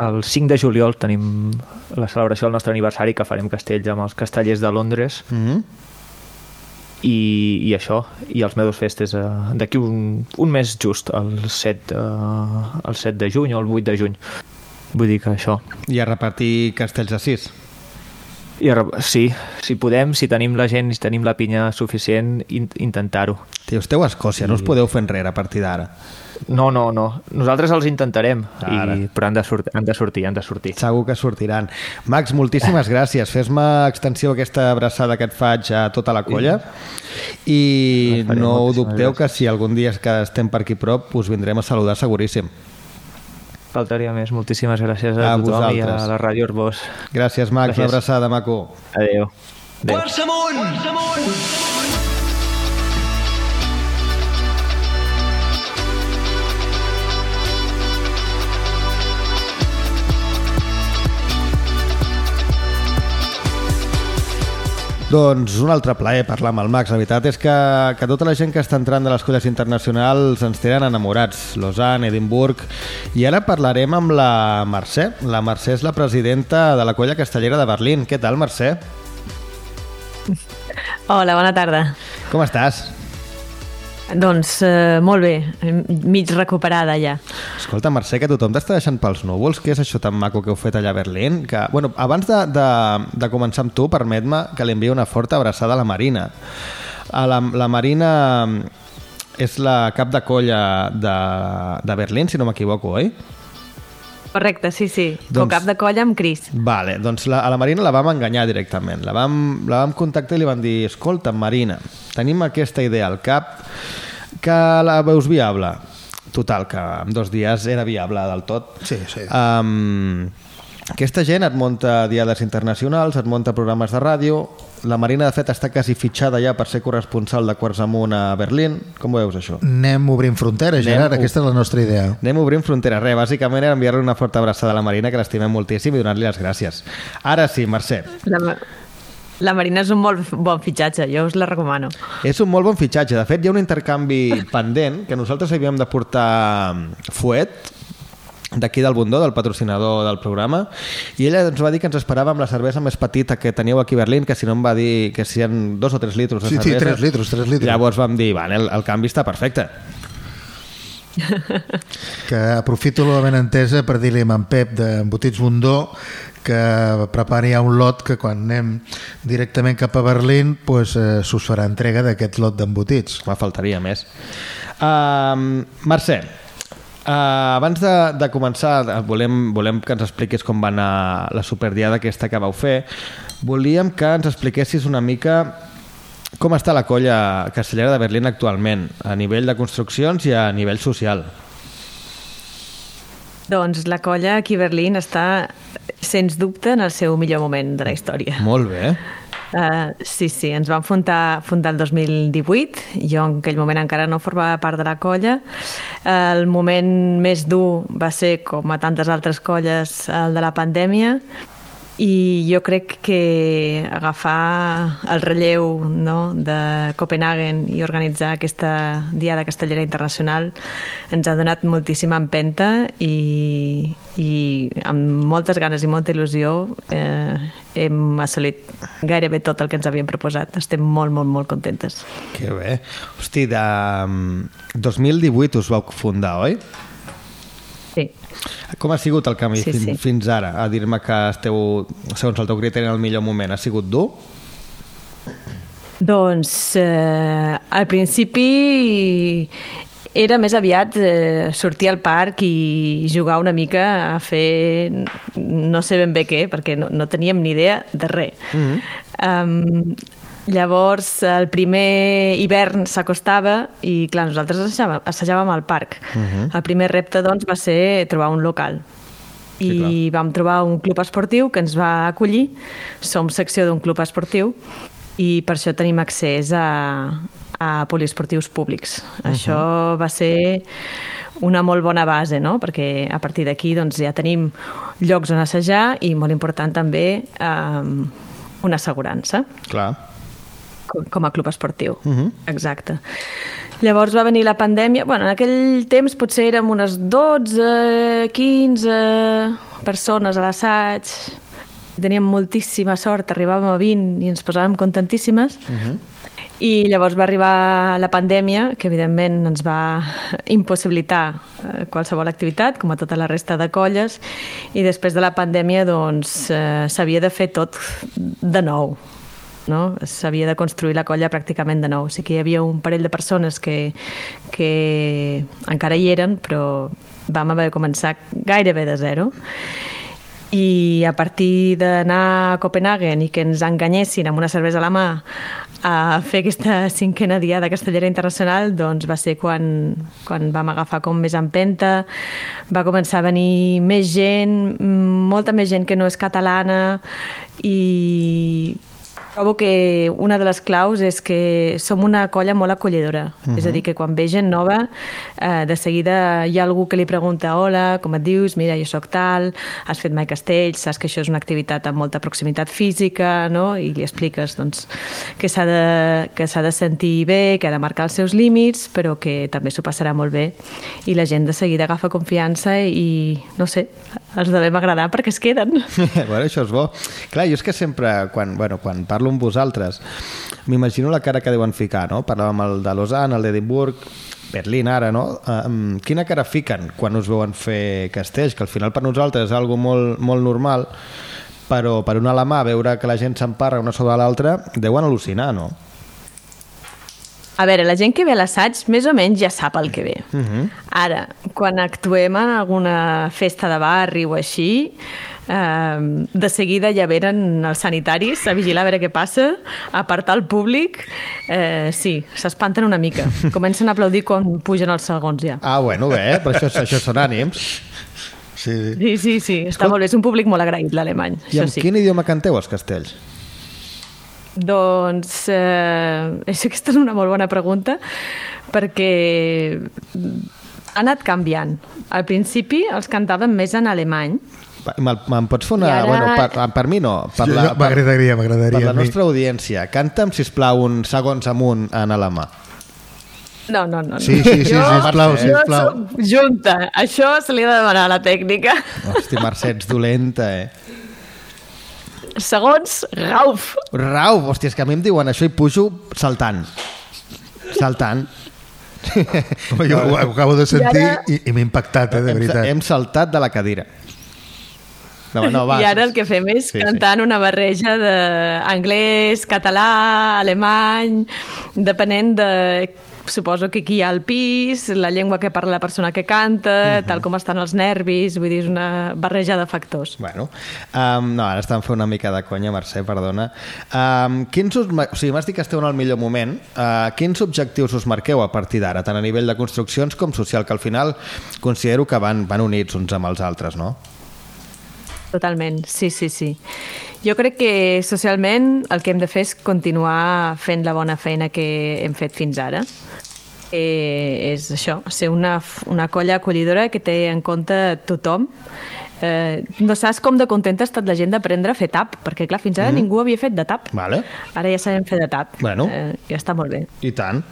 Speaker 5: El 5 de juliol tenim la celebració del nostre aniversari que farem castells amb els castellers de Londres
Speaker 2: Mm -hmm.
Speaker 5: i, i això, i els Meadows Fest és uh, d'aquí un, un mes just el 7, uh, el 7 de juny o el 8 de juny vull dir que això
Speaker 2: I a repartir castells a sis.
Speaker 5: I a, sí, si podem, si tenim la gent, si tenim la pinya suficient, in, intentar-ho.
Speaker 2: Tio, esteu a Escòcia, no us podeu fer enrere a partir d'ara.
Speaker 5: No, no, no. Nosaltres els intentarem,
Speaker 2: Ara.
Speaker 5: i, però han de, sortir, han de sortir, han de sortir.
Speaker 2: Segur que sortiran. Max, moltíssimes (laughs) gràcies. Fes-me extensiu aquesta abraçada que et faig a tota la colla i
Speaker 5: faré,
Speaker 2: no ho dubteu
Speaker 5: gràcies.
Speaker 2: que si algun dia que estem per aquí prop us vindrem a saludar seguríssim.
Speaker 5: Faltaria més. Moltíssimes gràcies a,
Speaker 2: A
Speaker 5: tothom i
Speaker 2: vosaltres.
Speaker 5: a la Ràdio Arbós.
Speaker 2: Gràcies, Max.
Speaker 5: Gràcies.
Speaker 2: Una abraçada, maco.
Speaker 5: Adéu. Adéu.
Speaker 1: Quants amunt! Quants amunt!
Speaker 2: Doncs un altre plaer parlar amb el Max. La veritat és que, que tota la gent que està entrant de les colles internacionals ens tenen enamorats. Lausanne, Edimburg... I ara parlarem amb la Mercè. La Mercè és la presidenta de la colla castellera de Berlín. Què tal, Mercè?
Speaker 6: Hola, bona tarda.
Speaker 2: Com estàs?
Speaker 6: Doncs eh, molt bé, mig recuperada ja.
Speaker 2: Escolta, Mercè, que tothom t'està deixant pels núvols. Què és això tan maco que heu fet allà a Berlín? Que, bueno, abans de, de, de començar amb tu, permet-me que li enviï una forta abraçada a la Marina. A la, la Marina és la cap de colla de, de Berlín, si no m'equivoco, oi?
Speaker 6: Correcte, sí, sí.
Speaker 2: Doncs-
Speaker 6: Doncs... cap de colla amb Cris.
Speaker 2: Vale, doncs la, a la Marina la vam enganyar directament. La vam, la vam contactar i li vam dir escolta, Marina, tenim aquesta idea al cap que la veus viable. Total, que en dos dies era viable del tot.
Speaker 3: Sí, sí.
Speaker 2: Um, aquesta gent et munta diades internacionals, et munta programes de ràdio, la Marina, de fet, està quasi fitxada ja per ser corresponsal de Quarts Amunt a Berlín. Com ho veus, això?
Speaker 3: Anem obrint fronteres,
Speaker 2: Anem
Speaker 3: Gerard,
Speaker 2: ob-
Speaker 3: aquesta és la nostra idea.
Speaker 2: Anem obrint fronteres. Res, bàsicament era enviar-li una forta abraçada a la Marina, que l'estimem moltíssim, i donar-li les gràcies. Ara sí, Mercè,
Speaker 6: La, la Marina és un molt bon fitxatge, jo us la recomano.
Speaker 2: és un molt bon fitxatge. De fet, hi ha un intercanvi pendent que nosaltres havíem de portar fuet d'aquí del Bundó, del patrocinador del programa, i ella ens va dir que ens esperava amb la cervesa més petita que teníeu aquí a Berlín, que si no em va dir que si eren dos o tres litres de
Speaker 3: Sí, sí,
Speaker 2: cervesa.
Speaker 3: tres litres, tres litres.
Speaker 2: Llavors vam dir, vale, el, el canvi està perfecte. (laughs)
Speaker 3: que aprofito la benentesa per dir-li a en Pep d'Embotits Bundó que prepari un lot que quan anem directament cap a Berlín pues, eh, s'us farà entrega d'aquest lot d'embotits.
Speaker 2: Me faltaria més. Uh, Mercè, uh, abans de, de començar, eh, volem, volem que ens expliquis com va anar la superdiada aquesta que vau fer. Volíem que ens expliquessis una mica com està la colla castellera de Berlín actualment, a nivell de construccions i a nivell social.
Speaker 6: Doncs la colla aquí a Berlín està, sens dubte, en el seu millor moment de la història.
Speaker 2: Molt bé.
Speaker 6: Uh, sí, sí, ens vam fundar, fundar el 2018, jo en aquell moment encara no formava part de la colla. El moment més dur va ser, com a tantes altres colles, el de la pandèmia, i jo crec que agafar el relleu no, de Copenhagen i organitzar aquesta Diada Castellera Internacional ens ha donat moltíssima empenta i, i amb moltes ganes i molta il·lusió eh, hem assolit gairebé tot el que ens havíem proposat. Estem molt, molt, molt contentes.
Speaker 2: Que bé. Hosti, de 2018 us vau fundar, oi? Com ha sigut el canvi
Speaker 6: Sí,
Speaker 2: fin,
Speaker 6: sí.
Speaker 2: fins ara? A dir-me que esteu, segons el teu criteri, en el millor moment. Ha sigut dur?
Speaker 6: Doncs eh, al principi era més aviat eh, sortir al parc i jugar una mica a fer no sé ben bé què, perquè no, no teníem ni idea de res. Mm -hmm. um, llavors, el primer hivern s'acostava i, clar, nosaltres assajàvem, assajàvem al parc. Mm -hmm. El primer repte, doncs, va ser trobar un local. I
Speaker 2: Sí,
Speaker 6: vam trobar un club esportiu que ens va acollir. Som secció d'un club esportiu i per això tenim accés a, a poliesportius públics. Uh -huh. Això va ser una molt bona base, no? perquè a partir d'aquí doncs, ja tenim llocs on assajar i, molt important també, eh, una assegurança
Speaker 2: Clar.
Speaker 6: Com- a club esportiu. Uh
Speaker 2: Mhm.
Speaker 6: -huh. Exacte. Llavors va venir la pandèmia. Bueno, en aquell temps potser érem unes 12, 15 persones a l'assaig. Teníem moltíssima sort, arribàvem a 20 i ens posàvem contentíssimes. Uh -huh. I llavors va arribar la pandèmia, que evidentment ens va impossibilitar eh, qualsevol activitat, com a tota la resta de colles, i després de la pandèmia doncs, eh, s'havia de fer tot de nou no? s'havia de construir la colla pràcticament de nou. Sí que hi havia un parell de persones que, que encara hi eren, però vam haver de començar gairebé de zero. I a partir d'anar a Copenhagen i que ens enganyessin amb una cervesa a la mà a fer aquesta cinquena diada castellera internacional, doncs va ser quan, quan vam agafar com més empenta, va començar a venir més gent, molta més gent que no és catalana i Trobo que una de les claus és que som una colla molt acollidora. Uh -huh. És a dir, que quan ve gent nova, eh, de seguida hi ha algú que li pregunta hola, com et dius? Mira, jo sóc tal, has fet mai castells, saps que això és una activitat amb molta proximitat física, no? I li expliques doncs, que s'ha de, que de sentir bé, que ha de marcar els seus límits, però que també s'ho passarà molt bé. I la gent de seguida agafa confiança i, no sé, els devem agradar perquè es queden. (laughs)
Speaker 2: bueno, això és bo. Clar, jo és que sempre, quan, bueno, quan parlo amb vosaltres, m'imagino la cara que deuen ficar, no? Parlàvem el de Lausanne, el d'Edimburg, Berlín ara, no? Um, quina cara fiquen quan us veuen fer castells? Que al final per nosaltres és algo molt, molt normal, però per un alemà veure que la gent s'emparra una sobre l'altra deuen al·lucinar, no?
Speaker 6: A veure, la gent que ve a l'assaig més o menys ja sap el que ve. Uh -huh. Ara, quan actuem en alguna festa de barri o així, eh, de seguida ja venen els sanitaris a vigilar a veure què passa, a apartar el públic. Eh, sí, s'espanten una mica. (laughs) Comencen a aplaudir quan pugen els segons ja.
Speaker 2: Ah, bueno, bé, però això, això són ànims.
Speaker 3: Sí, sí.
Speaker 6: Sí, sí, sí, està
Speaker 2: Escolta-
Speaker 6: molt bé. És un públic molt agraït, l'alemany.
Speaker 2: I en
Speaker 6: sí.
Speaker 2: quin idioma canteu els castells?
Speaker 6: Doncs eh, és, aquesta és una molt bona pregunta perquè ha anat canviant. Al principi els cantàvem més en alemany,
Speaker 2: Me'n pots fer una...
Speaker 6: I ara-
Speaker 2: Bueno, per, per mi no. Per
Speaker 3: Jo-
Speaker 2: la,
Speaker 3: jo- m'agradaria, m'agradaria
Speaker 2: Per la nostra audiència. Canta'm, sisplau, un segons amunt en alemà.
Speaker 6: No, no, no. no.
Speaker 3: Sí, sí, sí,
Speaker 6: Jo-
Speaker 3: sisplau,
Speaker 6: jo
Speaker 3: sisplau.
Speaker 6: soc junta. Això se li ha de demanar a la tècnica.
Speaker 2: Hosti, Mercè, ets dolenta, eh?
Speaker 6: Segons, Rauf.
Speaker 2: Rau, hòstia, és que a mi em diuen això i pujo saltant. Saltant.
Speaker 3: Home, jo ho, ho acabo de sentir
Speaker 6: I ara-
Speaker 3: i, i m'ha impactat, eh, de
Speaker 2: hem,
Speaker 3: veritat.
Speaker 2: hem saltat de la cadira. No, no, va.
Speaker 6: I ara el que fem és
Speaker 2: Sí, sí.
Speaker 6: sí, cantant una barreja d'anglès, català, alemany, depenent de suposo que aquí hi ha el pis, la llengua que parla la persona que canta, uh -huh. tal com estan els nervis, vull dir, és una barreja de factors.
Speaker 2: Bueno, um, no, ara estan fent una mica de conya, Mercè, perdona. Um, quins us, o sigui, m'has dit que esteu en el millor moment. Uh, quins objectius us marqueu a partir d'ara, tant a nivell de construccions com social, que al final considero que van, van units uns amb els altres, no?
Speaker 6: Totalment, sí, sí, sí. Jo crec que socialment el que hem de fer és continuar fent la bona feina que hem fet fins ara. Eh, és això, ser una, una colla acollidora que té en compte tothom. Eh, no saps com de contenta ha estat la gent d'aprendre a fer tap, perquè clar, fins ara mm. ningú havia fet de tap.
Speaker 2: Vale.
Speaker 6: Ara ja sabem fer de tap.
Speaker 2: Bueno.
Speaker 6: Eh, ja està molt bé.
Speaker 2: I tant.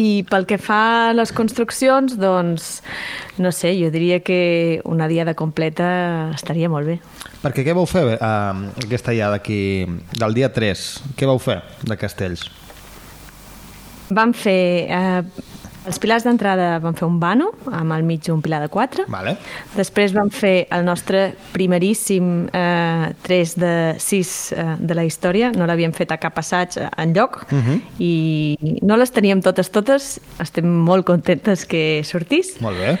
Speaker 6: I pel que fa a les construccions, doncs, no sé, jo diria que una diada completa estaria molt bé.
Speaker 2: Perquè què vau fer uh, aquesta diada d'aquí, del dia 3? Què vau fer de Castells?
Speaker 6: Vam fer... Eh, els pilars d'entrada vam fer un vano, amb al mig un pilar de 4.
Speaker 2: Vale.
Speaker 6: Després vam fer el nostre primeríssim eh, 3 de 6 eh, de la història. No l'havíem fet a cap assaig en lloc uh -huh. i no les teníem totes, totes. Estem molt contentes que sortís.
Speaker 2: Molt bé.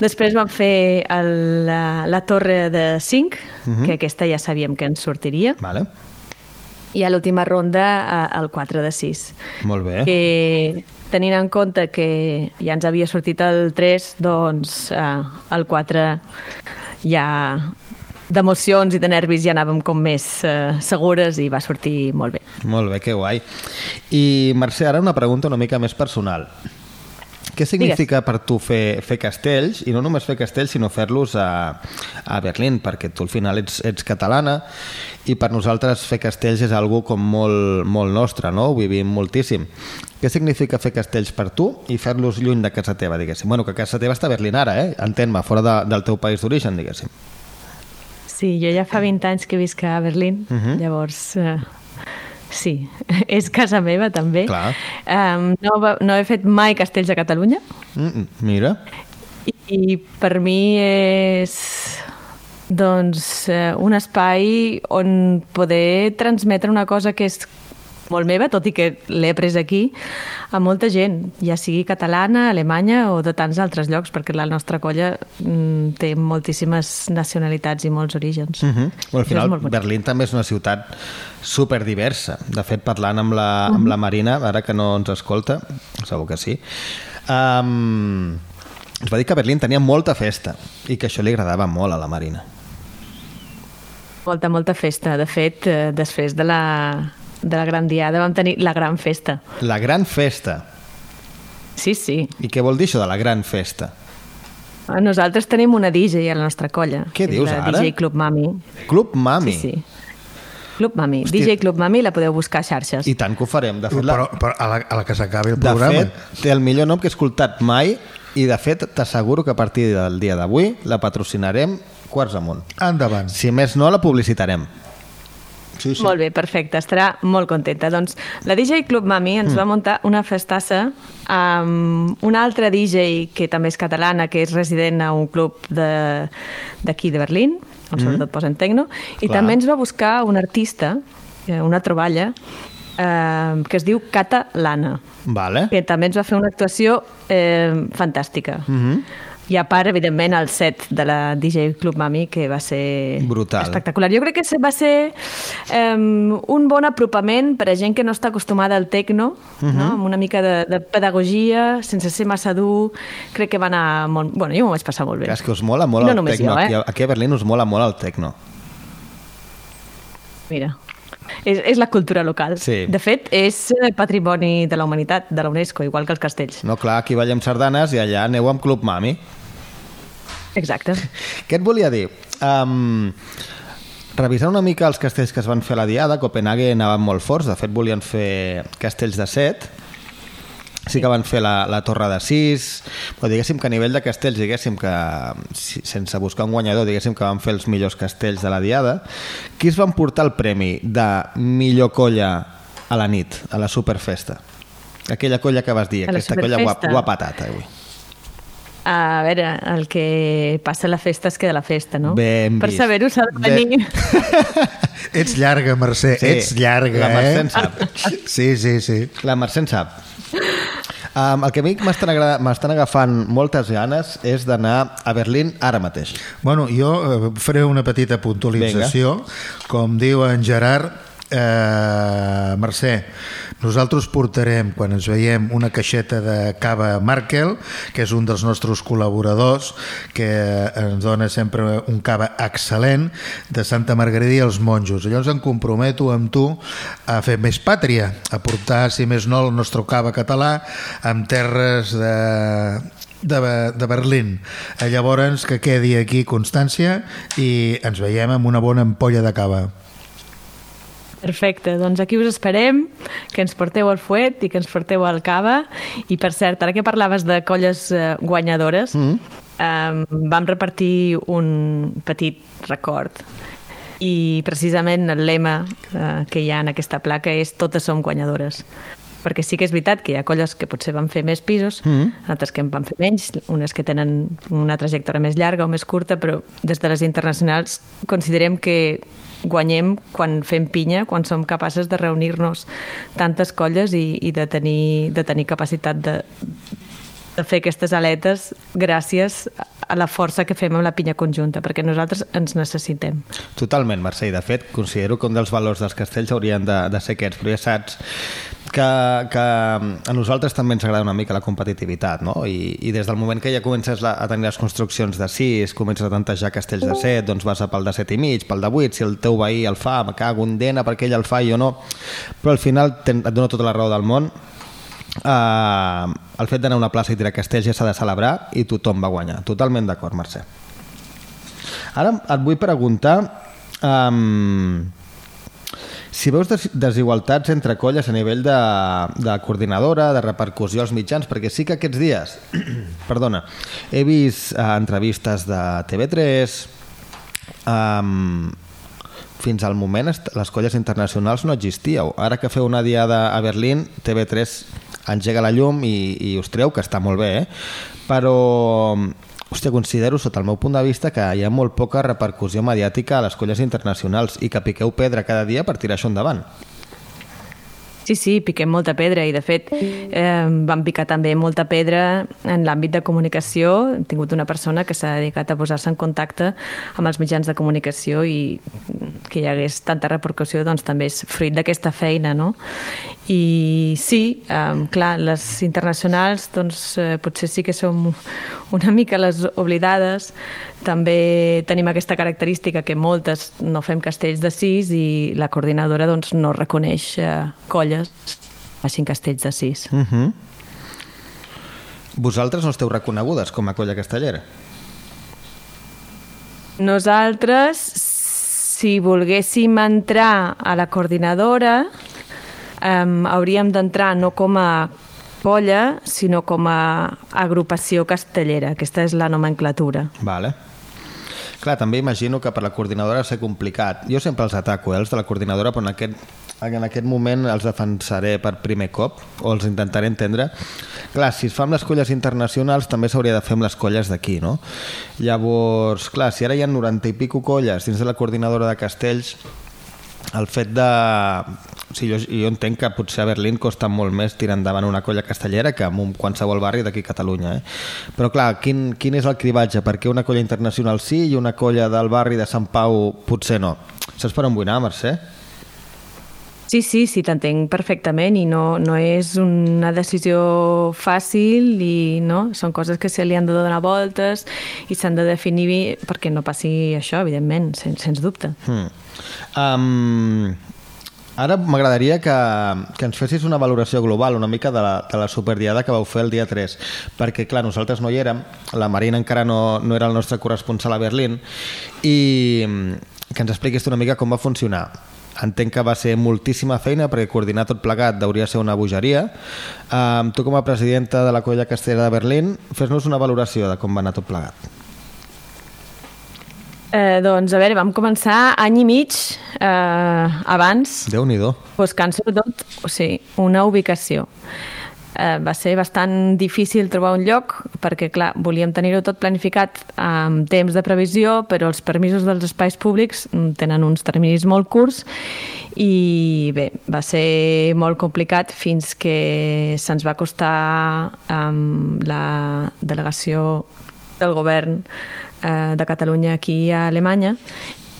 Speaker 6: Després vam fer el, la, la torre de 5, uh -huh. que aquesta ja sabíem que ens sortiria.
Speaker 2: Vale.
Speaker 6: I a l'última ronda eh, el 4 de 6
Speaker 2: Molt bé.
Speaker 6: que tenint en compte que ja ens havia sortit el 3, doncs eh, el 4 ja d'emocions i de nervis ja anàvem com més eh, segures i va sortir molt bé.
Speaker 2: Molt bé, que guai. I, Mercè, ara una pregunta una mica més personal. Què significa per tu fer, fer castells, i no només fer castells, sinó fer-los a, a Berlín, perquè tu al final ets, ets catalana i per nosaltres fer castells és algo com molt, molt nostre, no? Ho vivim moltíssim. Què significa fer castells per tu i fer-los lluny de casa teva, diguéssim? Bueno, que casa teva està a Berlín ara, eh? Entén-me, fora de, del teu país d'origen, diguéssim.
Speaker 6: Sí, jo ja fa 20 anys que visc a Berlín, uh -huh. llavors... Eh, sí, (laughs) és casa meva també.
Speaker 2: Clar.
Speaker 6: Um, no, no he fet mai castells a Catalunya
Speaker 2: Mm -mm, mira,
Speaker 6: i, i per mi és doncs, eh, un espai on poder transmetre una cosa que és molt meva, tot i que l'he après aquí, a molta gent, ja sigui catalana, alemanya o de tants altres llocs, perquè la nostra colla mm, té moltíssimes nacionalitats i molts orígens.
Speaker 2: Uh -huh. Well, al final. Berlín també és una ciutat superdiversa. De fet, parlant amb la, amb la Marina, ara que no ens escolta, segur que sí, um, ens va dir que Berlín tenia molta festa i que això li agradava molt a la Marina.
Speaker 6: Molta, molta festa. De fet, eh, després de la, de la gran diada vam tenir la gran festa.
Speaker 2: La gran festa.
Speaker 6: Sí, sí.
Speaker 2: I què vol dir això de la gran festa?
Speaker 6: Nosaltres tenim una DJ a la nostra colla.
Speaker 2: Què dius,
Speaker 6: la
Speaker 2: ara?
Speaker 6: DJ Club Mami.
Speaker 2: Club Mami.
Speaker 6: Sí, sí. Club Mami.
Speaker 2: Hòstia.
Speaker 6: DJ Club Mami la podeu buscar a xarxes.
Speaker 2: I tant que ho farem. De fet, la,
Speaker 3: Però, però a, la, a la que s'acabi el
Speaker 2: de
Speaker 3: programa...
Speaker 2: fet, té el millor nom que he escoltat mai i, de fet, t'asseguro que a partir del dia d'avui la patrocinarem quarts amunt.
Speaker 3: Endavant.
Speaker 2: Si més no, la publicitarem. Sí, sí.
Speaker 6: Molt bé, perfecte, estarà molt contenta. Doncs la DJ Club Mami ens
Speaker 2: Mm.
Speaker 6: va muntar una festassa amb una altra DJ que també és catalana, que és resident a un club de- d'aquí de, de Berlín, on sobretot posen tecno, i
Speaker 2: Mm. Clar.
Speaker 6: també ens va buscar un artista, eh, una troballa, eh, que es diu Cata Lana,
Speaker 2: Vale.
Speaker 6: que també ens va fer una actuació eh, fantàstica.
Speaker 2: Mhm.
Speaker 6: I a part, evidentment, el set de la DJ Club Mami, que va ser
Speaker 2: Brutal.
Speaker 6: espectacular. Jo crec que se- va ser um, un bon apropament per a gent que no està acostumada al tecno, uh -huh. no? amb una mica de, de pedagogia, sense ser massa dur. Crec que va anar molt... Bueno, jo m'ho vaig passar molt bé.
Speaker 2: És que us mola molt
Speaker 6: No
Speaker 2: el tecno.
Speaker 6: jo, eh?
Speaker 2: aquí, aquí a Berlín us mola molt el tecno.
Speaker 6: Mira, és, és la cultura local.
Speaker 2: Sí.
Speaker 6: De fet, és eh, patrimoni de la humanitat, de la UNESCO, igual que els castells.
Speaker 2: No, clar, aquí ballem sardanes i allà aneu amb Club Mami.
Speaker 6: Exacte.
Speaker 2: Què et volia dir? Um, revisant una mica els castells que es van fer a la Diada, Copenhague anaven molt forts, de fet volien fer castells de set, sí que van fer la, la Torre de 6, però diguéssim que a nivell de castells, diguéssim que si, sense buscar un guanyador, diguéssim que van fer els millors castells de la Diada, qui es van portar el premi de millor colla a la nit, a la superfesta? Aquella colla que vas dir, aquesta colla guap, guapatata. Ui.
Speaker 6: A veure, el que passa a la festa es queda a la festa, no?
Speaker 2: Ben
Speaker 6: per saber-ho s'ha de
Speaker 2: Ben-
Speaker 6: venir. (laughs)
Speaker 3: Ets llarga, Mercè,
Speaker 2: Sí,
Speaker 3: ets llarga,
Speaker 2: la Mercè
Speaker 3: eh?
Speaker 2: en sap.
Speaker 3: Sí, sí, sí.
Speaker 2: La Mercè en sap. Um, el que a mi m'estan agafant moltes ganes és d'anar a Berlín ara mateix.
Speaker 3: Bueno, jo eh, faré una petita puntualització. Com diu en Gerard, eh, Mercè, nosaltres portarem, quan ens veiem, una caixeta de cava Markel, que és un dels nostres col·laboradors, que ens dona sempre un cava excel·lent, de Santa Margarida i els monjos. Llavors em comprometo amb tu a fer més pàtria, a portar, si més no, el nostre cava català amb terres de, de, de Berlín. Eh, Llavors, que quedi aquí constància i ens veiem amb una bona ampolla de cava.
Speaker 6: Perfecte, doncs aquí us esperem, que ens porteu el fuet i que ens porteu el cava. I per cert, ara que parlaves de colles eh, guanyadores, mm. eh, vam repartir un petit record i precisament el lema eh, que hi ha en aquesta placa és totes som guanyadores perquè sí que és veritat que hi ha colles que potser van fer més pisos, mm. altres que en van fer menys, unes que tenen una trajectòria més llarga o més curta, però des de les internacionals considerem que guanyem quan fem pinya, quan som capaces de reunir-nos tantes colles i, i de, tenir, de tenir capacitat de, de fer aquestes aletes gràcies a la força que fem amb la pinya conjunta, perquè nosaltres ens necessitem.
Speaker 2: Totalment, Mercè, i de fet considero que un dels valors dels castells haurien de, de ser aquests, però ja saps que, que a nosaltres també ens agrada una mica la competitivitat, no? I, i des del moment que ja comences la, a tenir les construccions de 6, comences a tantejar castells de 7, doncs vas a pel de 7 i mig, pel de 8, si el teu veí el fa, me cago en dena perquè ell el fa i jo no, però al final ten, et dono tota la raó del món Uh, el fet d'anar a una plaça i tirar castells ja s'ha de celebrar i tothom va guanyar. Totalment d'acord, Mercè. Ara et vull preguntar um, si veus des desigualtats entre colles a nivell de, de coordinadora, de repercussió als mitjans, perquè sí que aquests dies, (clears throat) perdona, he vist uh, entrevistes de TV3, um, fins al moment les colles internacionals no existíeu. Ara que feu una diada a Berlín, TV3 engega la llum i, i us treu, que està molt bé, eh? però hòstia, considero, sota el meu punt de vista, que hi ha molt poca repercussió mediàtica a les colles internacionals i que piqueu pedra cada dia per tirar això endavant.
Speaker 6: Sí, sí, piquem molta pedra i de fet eh, vam picar també molta pedra en l'àmbit de comunicació. Hem tingut una persona que s'ha dedicat a posar-se en contacte amb els mitjans de comunicació i que hi hagués tanta repercussió doncs també és fruit d'aquesta feina, no? I sí, eh, clar, les internacionals doncs eh, potser sí que som una mica les oblidades. També tenim aquesta característica que moltes no fem castells de sis i la coordinadora doncs, no reconeix eh, colles facin castells de sis.
Speaker 2: Uh -huh. Vosaltres no esteu reconegudes com a colla castellera?
Speaker 6: Nosaltres, si volguéssim entrar a la coordinadora, um, hauríem d'entrar no com a colla, sinó com a agrupació castellera. Aquesta és la nomenclatura.
Speaker 2: Vale. Clar, també imagino que per la coordinadora ser complicat. Jo sempre els ataco, eh, els de la coordinadora, però en aquest, en aquest moment els defensaré per primer cop, o els intentaré entendre. Clar, si es fa amb les colles internacionals, també s'hauria de fer amb les colles d'aquí, no? Llavors, clar, si ara hi ha 90 i pico colles dins de la coordinadora de castells, el fet de... O sigui, jo, jo entenc que potser a Berlín costa molt més tirar endavant una colla castellera que en un qualsevol barri d'aquí a Catalunya. Eh? Però clar, quin, quin és el cribatge? Per què una colla internacional sí i una colla del barri de Sant Pau potser no? Saps per on vull anar, Mercè?
Speaker 6: Sí, sí, sí, t'entenc perfectament i no, no és una decisió fàcil i no, són coses que se li han de donar voltes i s'han de definir perquè no passi això, evidentment, sens, sens dubte.
Speaker 2: Hmm. Um, ara m'agradaria que, que ens fessis una valoració global una mica de la, de la superdiada que vau fer el dia 3, perquè clar, nosaltres no hi érem, la Marina encara no, no era el nostre corresponsal a Berlín i que ens expliquis una mica com va funcionar entenc que va ser moltíssima feina perquè coordinar tot plegat hauria ser una bogeria. Um, tu com a presidenta de la colla castellera de Berlín fes-nos una valoració de com va anar tot plegat.
Speaker 6: Eh, doncs, a veure, vam començar any i mig eh, abans.
Speaker 2: Déu-n'hi-do.
Speaker 6: Buscant sobretot o sigui, una ubicació. Eh, va ser bastant difícil trobar un lloc perquè, clar, volíem tenir-ho tot planificat amb temps de previsió, però els permisos dels espais públics mm, tenen uns terminis molt curts i bé, va ser molt complicat fins que se'ns va costar amb la delegació del govern eh, de Catalunya aquí a Alemanya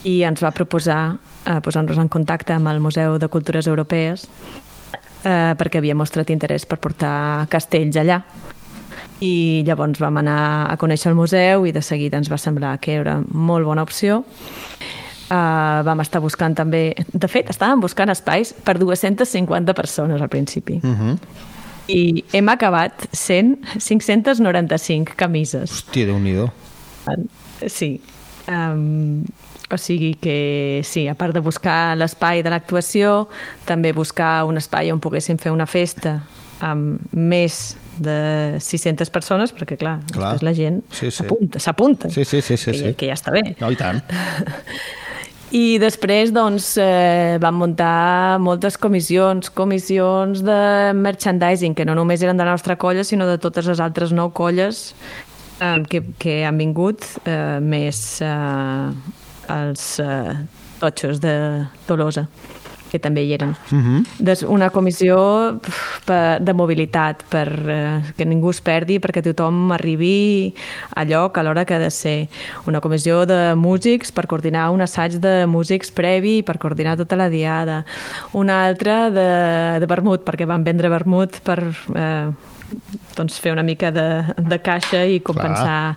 Speaker 6: i ens va proposar eh, posar-nos en contacte amb el Museu de Cultures Europees eh, perquè havia mostrat interès per portar castells allà. I llavors vam anar a conèixer el museu i de seguida ens va semblar que era molt bona opció. Uh, vam estar buscant també... De fet, estàvem buscant espais per 250 persones al principi. Uh -huh. I hem acabat sent 595 camises.
Speaker 2: Hòstia, déu nhi
Speaker 6: Sí. Um, o sigui que sí, a part de buscar l'espai de l'actuació, també buscar un espai on poguéssim fer una festa amb més de 600 persones, perquè clar,
Speaker 2: Clar.
Speaker 6: després la gent
Speaker 2: Sí, sí.
Speaker 6: s'apunta, s'apunta.
Speaker 2: Sí, sí, sí, sí,
Speaker 6: que,
Speaker 2: sí.
Speaker 6: que ja està bé.
Speaker 2: No, i tant.
Speaker 6: I després, doncs, eh, vam muntar moltes comissions, comissions de merchandising, que no només eren de la nostra colla, sinó de totes les altres nou colles eh, que, que han vingut, eh, més eh, els eh, totxos de Tolosa que també hi eren. Uh -huh. Des, una comissió per, de mobilitat, per eh, que ningú es perdi, perquè tothom arribi a lloc a l'hora que ha de ser. Una comissió de músics per coordinar un assaig de músics previ, per coordinar tota la diada. Una altra de, de vermut, perquè van vendre vermut per... Eh, doncs fer una mica de, de caixa i compensar Clar.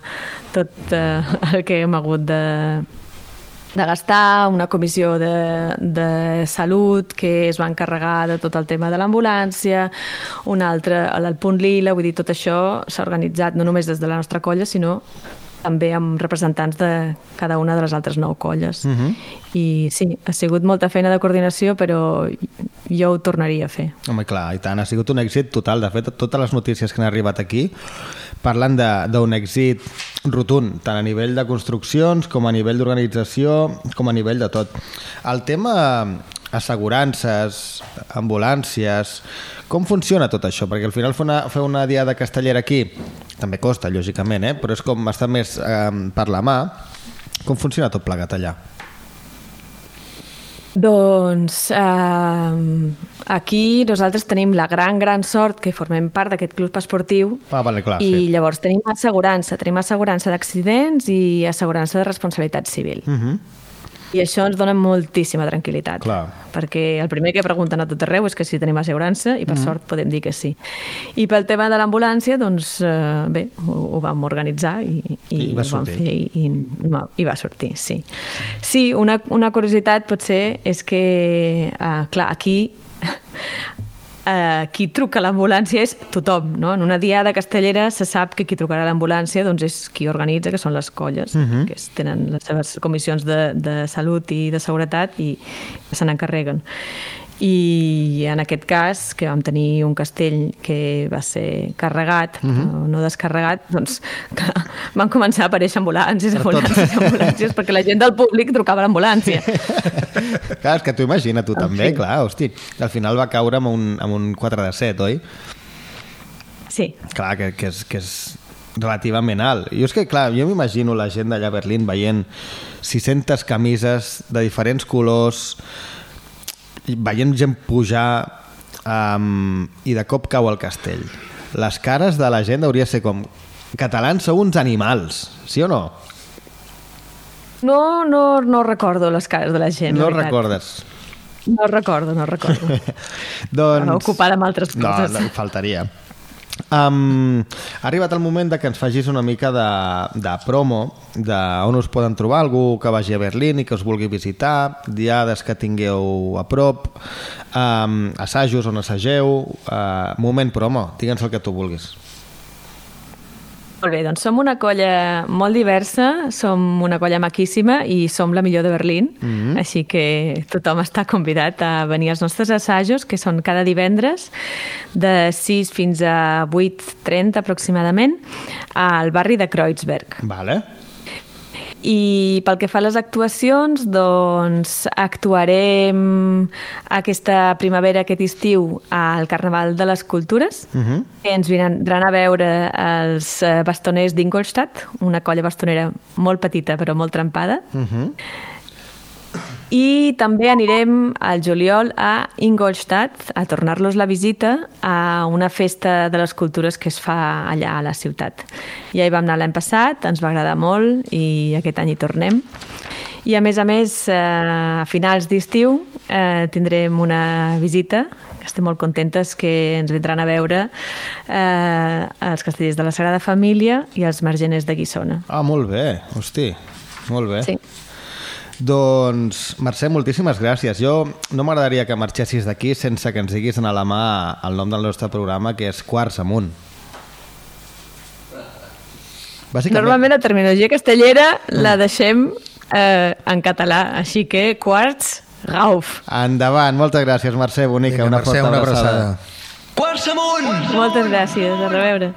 Speaker 6: tot eh, el que hem hagut de, de gastar, una comissió de, de salut que es va encarregar de tot el tema de l'ambulància, una altra al punt lila, vull dir, tot això s'ha organitzat no només des de la nostra colla, sinó també amb representants de cada una de les altres nou colles. Uh -huh. I sí, ha sigut molta feina de coordinació, però jo ho tornaria a fer.
Speaker 2: Home, clar, i tant, ha sigut un èxit total. De fet, totes les notícies que han arribat aquí parlen d'un èxit rotund, tant a nivell de construccions com a nivell d'organització, com a nivell de tot. El tema assegurances, ambulàncies... Com funciona tot això? Perquè al final fer una, fer una diada castellera aquí també costa, lògicament, eh? però és com està més eh, per la mà. Com funciona tot plegat allà?
Speaker 6: Doncs eh, aquí nosaltres tenim la gran, gran sort que formem part d'aquest club esportiu
Speaker 2: Ah, vale, clar,
Speaker 6: i
Speaker 2: sí.
Speaker 6: llavors tenim assegurança, tenim assegurança d'accidents i assegurança de responsabilitat civil.
Speaker 2: Uh -huh.
Speaker 6: I això ens dona moltíssima tranquil·litat.
Speaker 2: Clar.
Speaker 6: Perquè el primer que pregunten a tot arreu és que si tenim assegurança i per mm. sort podem dir que sí. I pel tema de l'ambulància, doncs eh, bé, ho, ho vam organitzar i, i,
Speaker 2: I va
Speaker 6: ho vam
Speaker 2: sortir.
Speaker 6: fer i, i, i va sortir, sí. Sí, una, una curiositat potser és que, eh, clar, aquí eh, qui truca l'ambulància és tothom, no? En una diada castellera se sap que qui trucarà l'ambulància doncs és qui organitza, que són les colles, uh -huh. que tenen les seves comissions de, de salut i de seguretat i se n'encarreguen. I en aquest cas, que vam tenir un castell que va ser carregat, uh -huh. no descarregat, doncs que van començar a aparèixer ambulàncies, (laughs) ambulàncies, ambulàncies, perquè la gent del públic trucava a l'ambulància. (laughs)
Speaker 2: clar, és que tu imagina tu també,
Speaker 6: fi.
Speaker 2: clar, hosti, al final va caure amb un, amb un 4 de 7, oi?
Speaker 6: Sí,
Speaker 2: Clar, que, que, és, que és relativament alt. Jo és que, clar, jo m'imagino la gent d'allà a Berlín veient 600 camises de diferents colors, i veient gent pujar um, i de cop cau el castell. Les cares de la gent hauria de ser com catalans sou uns animals, sí o no?
Speaker 6: No, no, no recordo les cares de la gent.
Speaker 2: No
Speaker 6: la
Speaker 2: recordes.
Speaker 6: No recordo, no recordo. (laughs)
Speaker 2: doncs...
Speaker 6: Ocupada amb altres coses.
Speaker 2: No, no, faltaria. Um, ha arribat el moment de que ens facis una mica de, de promo d'on us poden trobar, algú que vagi a Berlín i que us vulgui visitar, diades que tingueu a prop, um, assajos on assageu, uh, moment promo, digue'ns el que tu vulguis.
Speaker 6: Molt bé, doncs som una colla molt diversa, som una colla maquíssima i som la millor de Berlín, mm -hmm. així que tothom està convidat a venir als nostres assajos, que són cada divendres, de 6 fins a 8.30 aproximadament, al barri de Kreuzberg.
Speaker 2: Vale.
Speaker 6: I pel que fa a les actuacions, doncs actuarem aquesta primavera, aquest estiu, al Carnaval de les Cultures, uh -huh. ens vindran a veure els eh, bastoners d'Ingolstadt, una colla bastonera molt petita però molt trempada. Uh -huh. I també anirem al juliol a Ingolstadt a tornar-los la visita a una festa de les cultures que es fa allà a la ciutat. Ja hi vam anar l'any passat, ens va agradar molt i aquest any hi tornem. I a més a més, eh, a finals d'estiu eh, tindrem una visita que estem molt contentes que ens vindran a veure eh, els castellers de la Sagrada Família i els margeners de Guissona.
Speaker 2: Ah, molt bé, hosti, molt bé.
Speaker 6: Sí.
Speaker 2: Doncs, Mercè, moltíssimes gràcies. Jo no m'agradaria que marxessis d'aquí sense que ens diguis en a la mà el nom del nostre programa, que és Quarts Amunt. Bàsicament...
Speaker 6: Normalment la terminologia castellera la deixem eh, en català, així que quarts, rauf.
Speaker 2: Endavant, moltes gràcies, Mercè, bonica.
Speaker 3: Vinga,
Speaker 2: una
Speaker 3: Mercè,
Speaker 2: forta
Speaker 3: una
Speaker 2: abraçada.
Speaker 3: abraçada.
Speaker 1: Quarts amunt!
Speaker 6: Moltes gràcies, a reveure.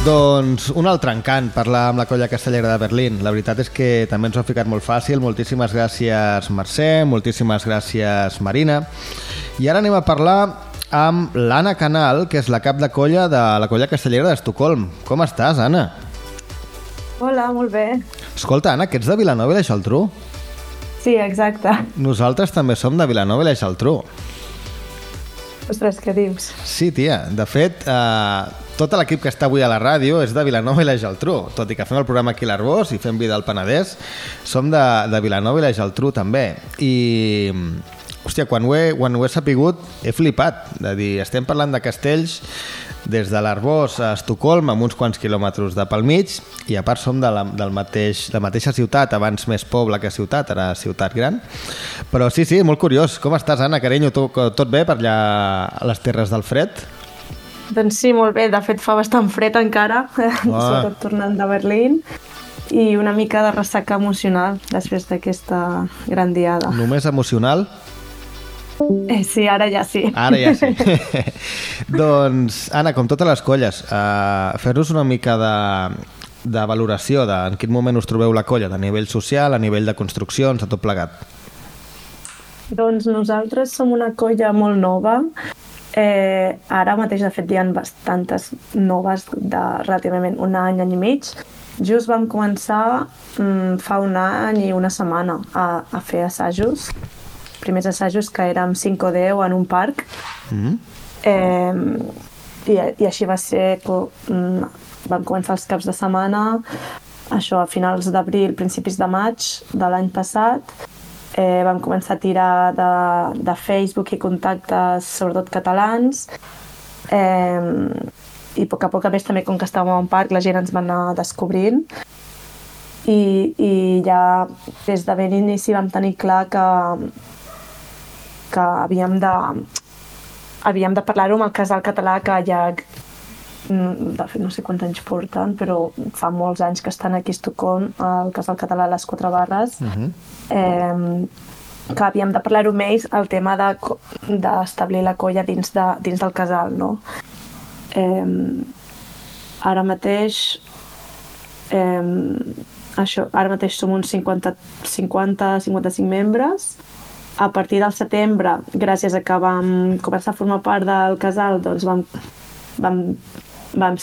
Speaker 2: Doncs un altre encant parlar amb la colla castellera de Berlín. La veritat és que també ens ho ha ficat molt fàcil. Moltíssimes gràcies, Mercè, moltíssimes gràcies, Marina. I ara anem a parlar amb l'Anna Canal, que és la cap de colla de la colla castellera d'Estocolm. Com estàs, Anna?
Speaker 7: Hola, molt bé.
Speaker 2: Escolta, Anna, que ets de Vilanova i la Geltrú.
Speaker 7: Sí, exacte.
Speaker 2: Nosaltres també som de Vilanova i la Geltrú.
Speaker 7: Ostres, què dius?
Speaker 2: Sí, tia. De fet, eh, tot l'equip que està avui a la ràdio és de Vilanova i la Geltrú. Tot i que fem el programa aquí a l'Arbós i fem vida al Penedès, som de, de Vilanova i la Geltrú també. I, hòstia, quan ho, he, quan ho he sapigut he flipat. De dir, estem parlant de castells des de l'Arbós a Estocolm, amb uns quants quilòmetres de pel mig, i a part som de la, del mateix, de la mateixa ciutat, abans més poble que ciutat, ara ciutat gran. Però sí, sí, molt curiós. Com estàs, Anna, carinyo? Tu, tot bé per allà a les Terres del Fred?
Speaker 7: Doncs sí, molt bé. De fet, fa bastant fred encara, (laughs) sobretot tornant de Berlín, i una mica de ressaca emocional després d'aquesta gran diada.
Speaker 2: Només emocional?
Speaker 7: Eh, sí, ara ja sí.
Speaker 2: Ara ja sí. (laughs) (laughs) doncs, Anna, com totes les colles, eh, fer-nos una mica de, de valoració de en quin moment us trobeu la colla, de nivell social, a nivell de construccions, a tot plegat.
Speaker 7: Doncs nosaltres som una colla molt nova. Eh, ara mateix, de fet, hi ha bastantes noves de relativament un any, any i mig. Just vam començar mm, fa un any i una setmana a, a fer assajos. Primers assajos que érem 5 o 10 en un parc.
Speaker 2: Mm.
Speaker 7: Eh, i, I així va ser... mm, Vam començar els caps de setmana, això a finals d'abril, principis de maig de l'any passat. Eh, vam començar a tirar de, de Facebook i contactes, sobretot catalans. Eh, I a poc a poc, a més, també com que estàvem a un parc, la gent ens va anar descobrint. I, i ja des de ben inici vam tenir clar que, que havíem de, havíem de parlar-ho amb el casal català que ja de fet no sé quants anys porten, però fa molts anys que estan aquí a Estocolm, al casal català a les Quatre Barres,
Speaker 2: Uh -huh.
Speaker 7: eh, que havíem de parlar-ho ells el tema de d'establir la colla dins, de, dins del casal, no? Eh, ara mateix eh, això, ara mateix som uns 50 50-55 membres a partir del setembre, gràcies a que vam començar a formar part del casal, doncs vam, vam, vam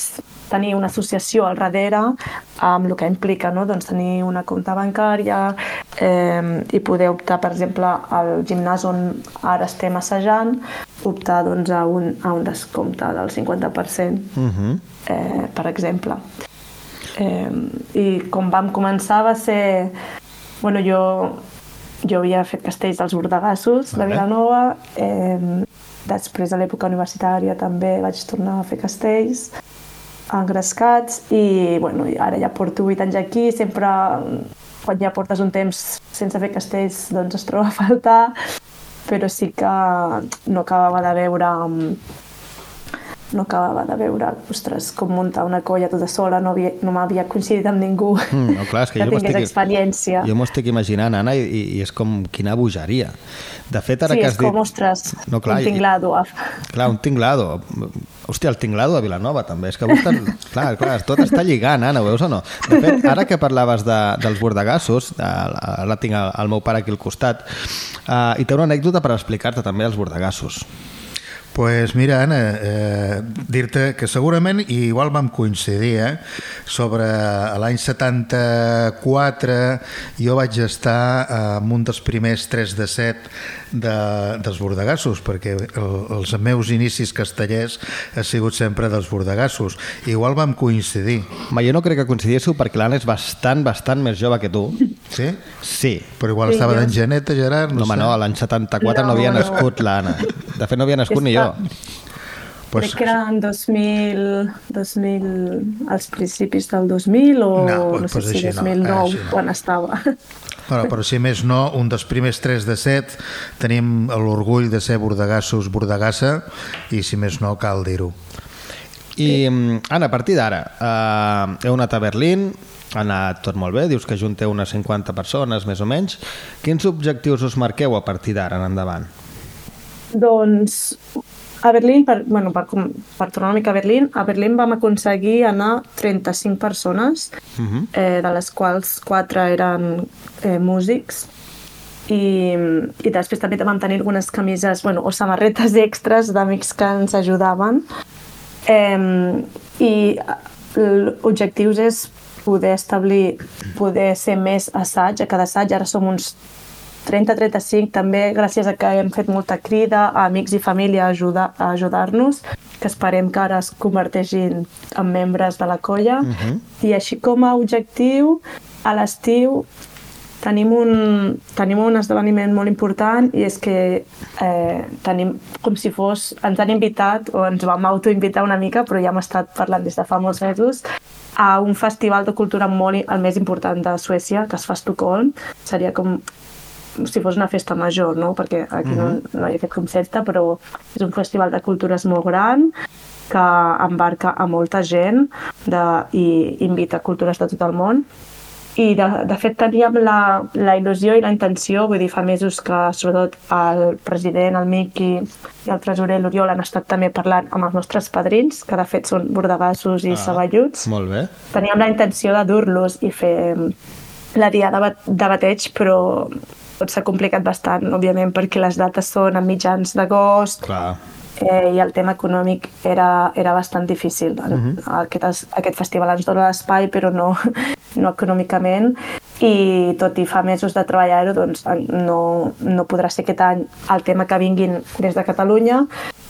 Speaker 7: tenir una associació al darrere amb el que implica no? doncs tenir una compte bancària eh, i poder optar, per exemple, al gimnàs on ara estem assajant, optar doncs, a, un, a un descompte del 50%
Speaker 2: Uh -huh.
Speaker 7: eh, per exemple. Eh, I com vam començar va ser... Bueno, jo, jo havia fet castells dels bordegassos de. Vilanova, eh, després a l'època universitària també vaig tornar a fer castells engrescats i, bueno, ara ja porto 8 anys aquí, sempre quan ja portes un temps sense fer castells doncs es troba a faltar, però sí que no acabava de veure mm, no acabava de veure, ostres, com muntar una colla tota sola, no, havia, no m'havia coincidit amb ningú
Speaker 2: Mm, no, clar, és que, (laughs)
Speaker 7: que
Speaker 2: jo
Speaker 7: tingués experiència.
Speaker 2: jo m'ho estic imaginant, Anna, i, i, i és com quina bogeria. De fet, ara
Speaker 7: sí,
Speaker 2: que has dit...
Speaker 7: com, ostres,
Speaker 2: No, clar,
Speaker 7: un
Speaker 2: i-
Speaker 7: tinglado.
Speaker 2: Clar, un tinglado. Hòstia, el tinglado de Vilanova també. És que estan... (laughs) clar, clar, tot està lligant, Anna, veus o no? De fet, ara que parlaves de, dels bordegassos, de, ara tinc el, el meu pare aquí al costat, uh, i té una anècdota per explicar-te també els bordegassos.
Speaker 3: Pues mira, Anna, eh, dir-te que segurament, i igual vam coincidir, eh, sobre l'any 74 jo vaig estar eh, en un dels primers 3 de 7 de, dels bordegassos, perquè el, els meus inicis castellers ha sigut sempre dels bordegassos. Igual vam coincidir.
Speaker 2: Ma, jo no crec que coincidíssiu perquè l'Anna és bastant, bastant més jove que tu.
Speaker 3: Sí?
Speaker 2: Sí.
Speaker 3: Però igual
Speaker 7: Sí,
Speaker 3: estava
Speaker 7: jo-
Speaker 3: d'engeneta, Gerard?
Speaker 2: No, home,
Speaker 3: sé.
Speaker 2: no, l'any 74 no,
Speaker 7: No,
Speaker 2: havia
Speaker 7: no.
Speaker 2: nascut l'Anna. De fet, no havia nascut ni jo.
Speaker 3: Pues,
Speaker 7: Crec que era en 2000, 2000, als principis del 2000 o
Speaker 3: No, pues-
Speaker 7: no sé
Speaker 3: pues
Speaker 7: si
Speaker 3: així no,
Speaker 7: 2009,
Speaker 3: així no.
Speaker 7: quan estava.
Speaker 3: Bueno, però si més no, un dels primers 3 de 7 tenim l'orgull de ser bordegassos bordegassa i si més no cal dir-ho.
Speaker 2: I, Anna, a partir d'ara, uh, heu anat a Berlín, ha anat tot molt bé, dius que junteu unes 50 persones, més o menys. Quins objectius us marqueu a partir d'ara en endavant?
Speaker 7: Doncs a Berlín, per, bueno, per, per tornar una mica a Berlín, a Berlín vam aconseguir anar 35 persones, uh
Speaker 2: Mhm.
Speaker 7: -huh. eh, de les quals 4 eren eh, músics, i, i després també vam tenir algunes camises bueno, o samarretes extras d'amics que ens ajudaven. Eh, I l'objectiu és poder establir, poder ser més assaig a cada assaig. Ara som uns 30-35, també gràcies a que hem fet molta crida a amics i família a ajudar- a ajudar-nos, que esperem que ara es converteixin en membres de la colla. Uh -huh. I així com a objectiu, a l'estiu tenim un, tenim un esdeveniment molt important i és que eh, tenim com si fos, ens han invitat o ens vam autoinvitar una mica, però ja hem estat parlant des de fa molts mesos, a un festival de cultura molt, el més important de Suècia, que es fa a Estocolm. Seria com si fos una festa major, no? perquè aquí no, no hi ha aquest concepte, però és un festival de cultures molt gran que embarca a molta gent de, i invita cultures de tot el món i de, de fet teníem la, la il·lusió i la intenció, vull dir, fa mesos que sobretot el president, el Miqui i el tresorer l'Oriol han estat també parlant amb els nostres padrins, que de fet són bordegassos i ah, saballuts.
Speaker 2: Molt bé.
Speaker 7: Teníem la intenció de dur-los i fer mm, la dia de, bat- de bateig, però tot s'ha complicat bastant, òbviament, perquè les dates són a mitjans d'agost, eh, i el tema econòmic era, era bastant difícil. Uh -huh. aquest, es- aquest festival ens dona l'espai, però no, (laughs) no econòmicament, i tot i fa mesos de treballar-ho, doncs no, no podrà ser aquest any el tema que vinguin des de Catalunya,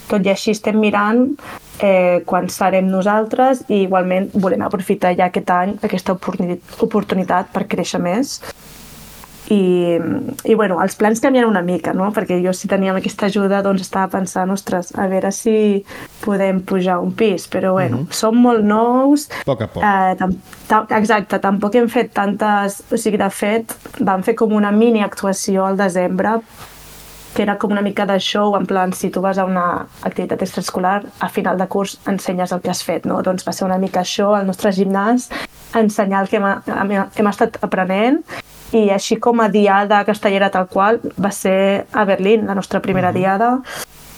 Speaker 7: tot i així estem mirant eh, quan serem nosaltres i igualment volem aprofitar ja aquest any aquesta oportuni- oportunitat per créixer més i, i bueno, els plans canvien una mica, no? perquè jo si teníem aquesta ajuda doncs estava pensant, ostres, a veure si podem pujar un pis, però bueno, mm -hmm. som molt nous,
Speaker 2: A poc a poc.
Speaker 7: Eh, tam, tam, exacte, tampoc hem fet tantes... O sigui, de fet, vam fer com una mini actuació al desembre que era com una mica de show, en plan, si tu vas a una activitat extraescolar, a final de curs ensenyes el que has fet, no? Doncs va ser una mica show al nostre gimnàs, ensenyar el que hem, hem, hem estat aprenent, i així com a diada castellera tal qual, va ser a Berlín, la nostra primera diada.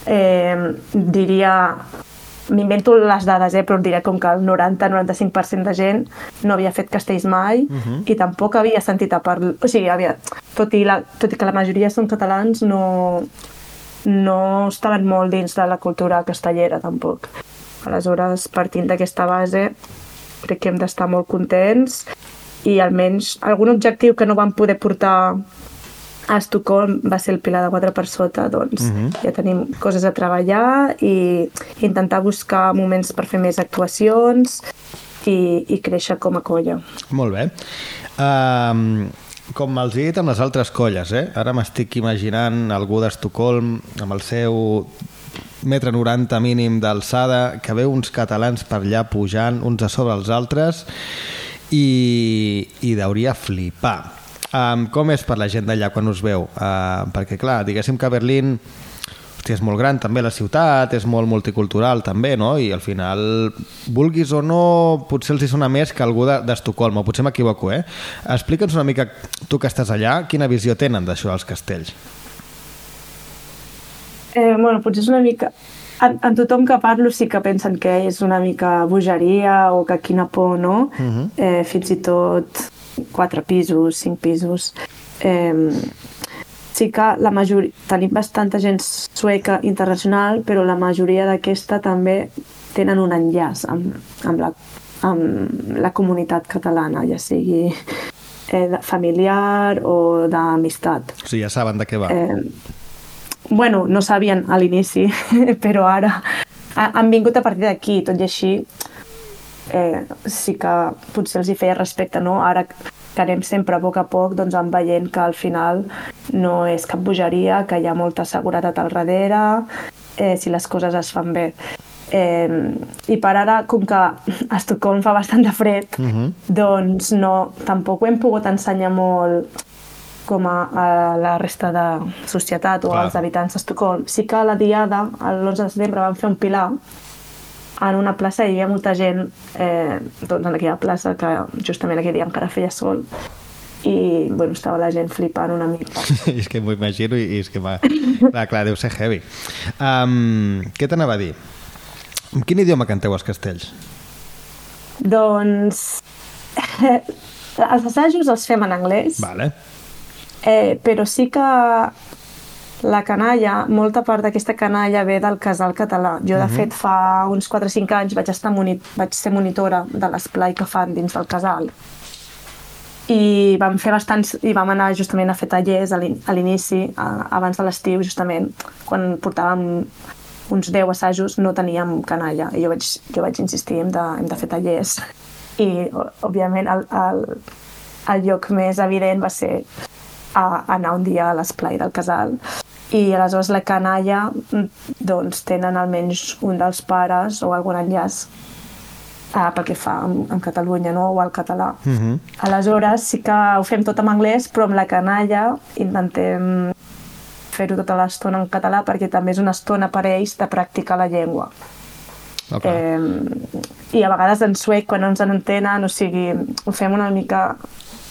Speaker 7: Eh, diria m'invento les dades, eh, però diria com que el 90-95% de gent no havia fet castells mai uh -huh. i tampoc havia sentit a parlar... O sigui, havia, tot, i la, tot i que la majoria són catalans, no, no estaven molt dins de la cultura castellera, tampoc. Aleshores, partint d'aquesta base, crec que hem d'estar molt contents i almenys algun objectiu que no vam poder portar a Estocolm va ser el pilar de quatre per sota, doncs uh -huh. ja tenim coses a treballar i intentar buscar moments per fer més actuacions i, i créixer com a colla.
Speaker 2: Molt bé. Um, com els he dit amb les altres colles, eh? ara m'estic imaginant algú d'Estocolm amb el seu metre 90 mínim d'alçada, que veu uns catalans per allà pujant uns a sobre els altres i, i deuria flipar. Um, com és per la gent d'allà quan us veu? Uh, perquè, clar, diguéssim que Berlín hòstia, és molt gran també la ciutat, és molt multicultural també, no? I al final, vulguis o no, potser els hi sona més que algú de- d'Estocolm, o potser m'equivoco, eh? Explica'ns una mica, tu que estàs allà, quina visió tenen d'això dels castells?
Speaker 7: Eh, bueno, potser és una mica... En, en tothom que parlo sí que pensen que és una mica bogeria o que quina por, no? Uh -huh. eh, fins i tot quatre pisos, cinc pisos. Eh, sí que la majoria... Tenim bastanta gent sueca internacional, però la majoria d'aquesta també tenen un enllaç amb, amb, la, amb la comunitat catalana, ja sigui eh, familiar o d'amistat.
Speaker 2: O sigui, ja saben de què va.
Speaker 7: Eh, bueno, no sabien a l'inici, (laughs) però ara ha- han vingut a partir d'aquí, tot i així eh, sí que potser els hi feia respecte, no? Ara que anem sempre a poc a poc, doncs van veient que al final no és cap bogeria, que hi ha molta seguretat al darrere, eh, si les coses es fan bé. Eh, I per ara, com que a Estocolm fa bastant de fred, uh -huh. doncs no, tampoc ho hem pogut ensenyar molt com a, a la resta de societat o
Speaker 2: Clar.
Speaker 7: als habitants d'Estocolm. Sí que a la diada, l'11 de setembre, vam fer un pilar en una plaça i hi havia molta gent eh, doncs en aquella plaça que justament aquell dia encara feia sol i bueno, estava la gent flipant una mica. (laughs)
Speaker 2: és que m'ho imagino i, i és que va... clar, clar, deu ser heavy. Um, què t'anava a dir? En quin idioma canteu els castells?
Speaker 7: doncs (laughs) els assajos els fem en anglès,
Speaker 2: Vale.
Speaker 7: Eh, però sí que la canalla, molta part d'aquesta canalla ve del casal català. Jo, de fet, fa uns 4 o 5 anys vaig, estar moni vaig ser monitora de l'esplai que fan dins del casal. I vam fer bastants, i vam anar justament a fer tallers a l'in- a l'inici, abans de l'estiu, justament, quan portàvem uns 10 assajos, no teníem canalla. I jo vaig, jo vaig insistir, hem de, hem de fer tallers. I, òbviament, el, el, el lloc més evident va ser a, anar un dia a l'esplai del casal i aleshores la canalla mm, doncs tenen almenys un dels pares o algun enllaç uh, pel que fa amb, amb Catalunya no? o al català. Uh -huh. Aleshores sí que ho fem tot en anglès però amb la canalla intentem fer-ho tota l'estona en català perquè també és una estona per ells de practicar la llengua.
Speaker 2: Ok.
Speaker 7: Eh, I a vegades en suec, quan no ens en entenen, o sigui, ho fem una mica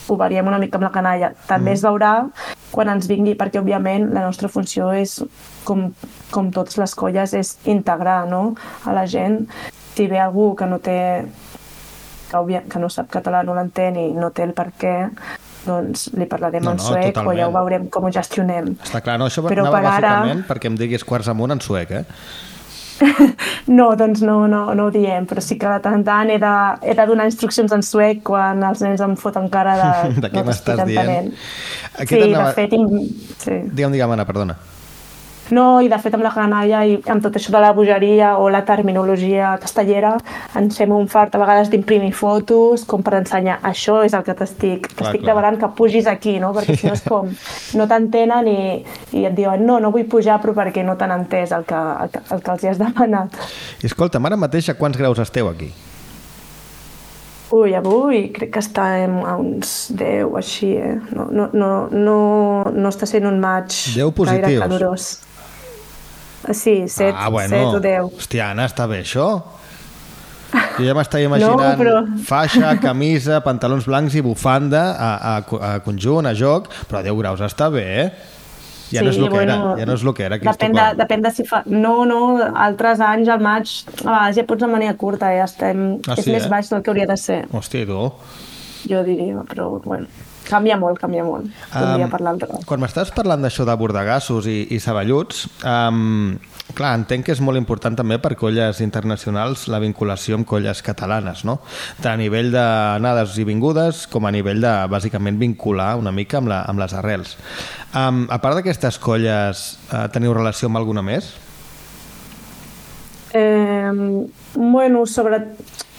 Speaker 7: ho variem una mica amb la canalla. També mm. es veurà quan ens vingui, perquè òbviament la nostra funció és, com, com totes les colles, és integrar no? a la gent. Si ve algú que no té que, òbvia, que no sap català, no l'entén i no té el per què, doncs li parlarem
Speaker 2: No,
Speaker 7: en
Speaker 2: no,
Speaker 7: suec o ja
Speaker 2: totalment.
Speaker 7: ho veurem com ho gestionem.
Speaker 2: Està clar, no? Això
Speaker 7: Però
Speaker 2: anava
Speaker 7: per ara-
Speaker 2: perquè em diguis quarts amunt en suec, eh? (laughs)
Speaker 7: No, doncs no, no, no ho diem, però sí que de tant en tant he de, he de donar instruccions en suec quan els nens em foten cara de... (laughs)
Speaker 2: De què m'estàs dient? Aquí
Speaker 7: Sí,
Speaker 2: t'anava-
Speaker 7: de fet... Sí.
Speaker 2: Digue'm, digue'm, Anna, perdona.
Speaker 7: No, i de fet amb la canalla i amb tot això de la bogeria o la terminologia castellera ens fem un fart a vegades d'imprimir fotos com per ensenyar això és el que t'estic t'estic demanant que pugis aquí, no? Perquè si no és com no t'entenen i, i et diuen no, no vull pujar però perquè no t'han entès el que, el, que, el que els hi has demanat.
Speaker 2: I escolta'm, ara mateix a quants graus esteu aquí?
Speaker 7: Ui, avui crec que estem a uns 10 o així, eh? No, no, no, no, no està sent un maig
Speaker 2: 10
Speaker 7: gaire
Speaker 2: positius.
Speaker 7: calorós. Ah, Sí, 7,
Speaker 2: ah, bueno.
Speaker 7: 7 o 10.
Speaker 2: Hòstia, Anna, està bé això? Jo ja m'estava (laughs) imaginant
Speaker 7: No, però-
Speaker 2: faixa, camisa, pantalons blancs i bufanda a, a, a conjunt, a joc, però 10 graus està bé, eh? Ja no és el que era, ja no és el que era a
Speaker 7: depèn de, depèn de si fa... No, no, altres anys al maig a vegades ja pots de mania curta, ja estem...
Speaker 2: Ah,
Speaker 7: és
Speaker 2: sí,
Speaker 7: més
Speaker 2: eh?
Speaker 7: baix del que hauria de ser,
Speaker 2: Hòstia, tu?
Speaker 7: jo diria, però bueno, canvia molt, canvia molt, dia per.
Speaker 2: Quan m'estàs parlant d'això de bordegassos i, i saballuts, um, clar, entenc que és molt important també per colles internacionals la vinculació amb colles catalanes, no? Tant a nivell d'anades i vingudes com a nivell de, bàsicament, vincular una mica amb, la, amb les arrels. Um, a part d'aquestes colles, uh, teniu relació amb alguna més?
Speaker 7: Eh, bueno, sobre...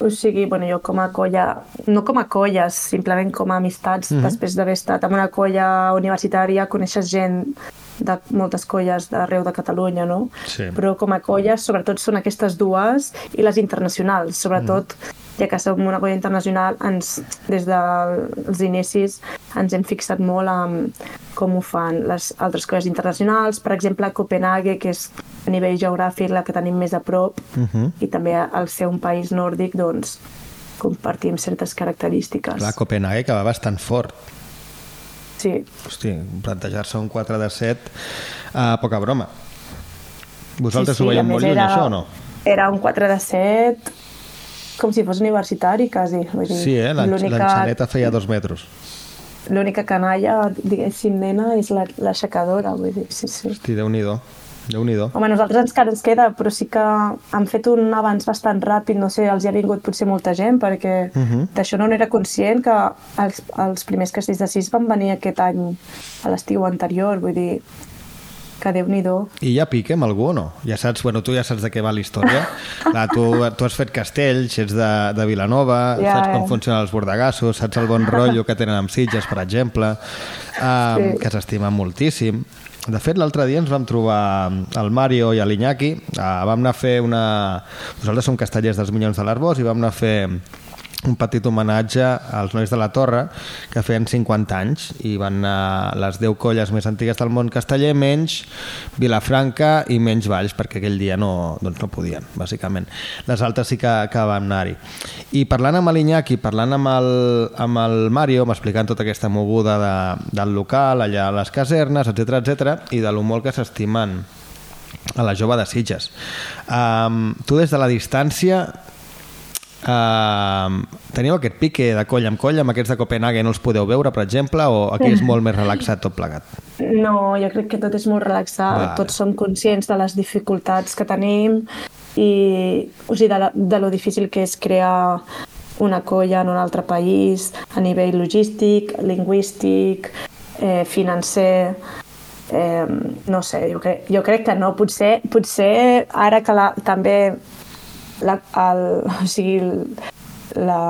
Speaker 7: O sigui, bueno, jo com a colla, no com a colles, simplement com a amistats, mm -hmm. després d'haver estat en una colla universitària, coneixes gent de moltes colles d'arreu de Catalunya, no?
Speaker 2: Sí.
Speaker 7: Però com a colles, sobretot són aquestes dues i les internacionals, sobretot, mm. ja que som una colla internacional, ens, des dels inicis ens hem fixat molt en com ho fan les altres colles internacionals. Per exemple, Copenhague, que és a nivell geogràfic la que tenim més a prop,
Speaker 2: Uh -huh.
Speaker 7: i també al ser un país nòrdic, doncs, compartim certes característiques.
Speaker 2: Clar, Copenhague que va bastant fort.
Speaker 7: Sí,
Speaker 2: Hosti, plantejar-se un 4 de 7 a poca broma. Vosaltres
Speaker 7: sí,
Speaker 2: ho
Speaker 7: sí,
Speaker 2: veieu
Speaker 7: a
Speaker 2: molt lluny,
Speaker 7: era,
Speaker 2: això, o no?
Speaker 7: Era un 4 de 7, com si fos universitari, quasi. Vull dir,
Speaker 2: Sí, eh? L'enxaneta feia dos metres.
Speaker 7: L'única canalla, diguéssim, nena, és la- l'aixecadora, vull dir, sí, sí.
Speaker 2: Hosti, Déu-n'hi-do. Déu-n'hi-do.
Speaker 7: Home, a nosaltres encara ens queda, però sí que han fet un avanç bastant ràpid, no sé, els hi ha vingut potser molta gent, perquè uh
Speaker 2: Mhm.
Speaker 7: -huh. d'això no n'era conscient, que els, els primers castells de sis van venir aquest any, a l'estiu anterior, vull dir, que déu nhi
Speaker 2: I ja pique amb algú no? Ja saps, bueno, tu ja saps de què va la història. (laughs) Clar, tu, tu has fet castells, ets de, de Vilanova,
Speaker 7: Ja,
Speaker 2: saps com
Speaker 7: ja.
Speaker 2: funcionen els bordegassos, saps el bon (laughs) rotllo que tenen amb Sitges, per exemple, um,
Speaker 7: Sí.
Speaker 2: que s'estimen moltíssim. De fet, l'altre dia ens vam trobar el Mario i l'Iñaki, uh, vam anar a fer una... Nosaltres som castellers dels Minyons de l'Arbós i vam anar a fer un petit homenatge als nois de la Torre que feien 50 anys i van anar les 10 colles més antigues del món casteller menys Vilafranca i menys Valls perquè aquell dia no, doncs no podien bàsicament. Les altres sí que, que vam anar-hi i parlant amb l'Iñaki parlant amb el, amb el Mario m'explicant tota aquesta moguda de, del local allà a les casernes, etc etc i de lo molt que s'estimen a la jove de Sitges um, tu des de la distància Uh, teniu aquest pique de coll amb coll amb aquests de Copenhague no els podeu veure per exemple o aquí és molt més relaxat tot plegat
Speaker 7: No, jo crec que tot és molt relaxat,
Speaker 2: Vale.
Speaker 7: tots som conscients de les dificultats que tenim i o sigui, de, la, de lo difícil que és crear una colla en un altre país a nivell logístic, lingüístic, eh, financer, eh, no sé, jo, cre jo crec que no, potser, potser ara que la, també la, el, o sigui, la,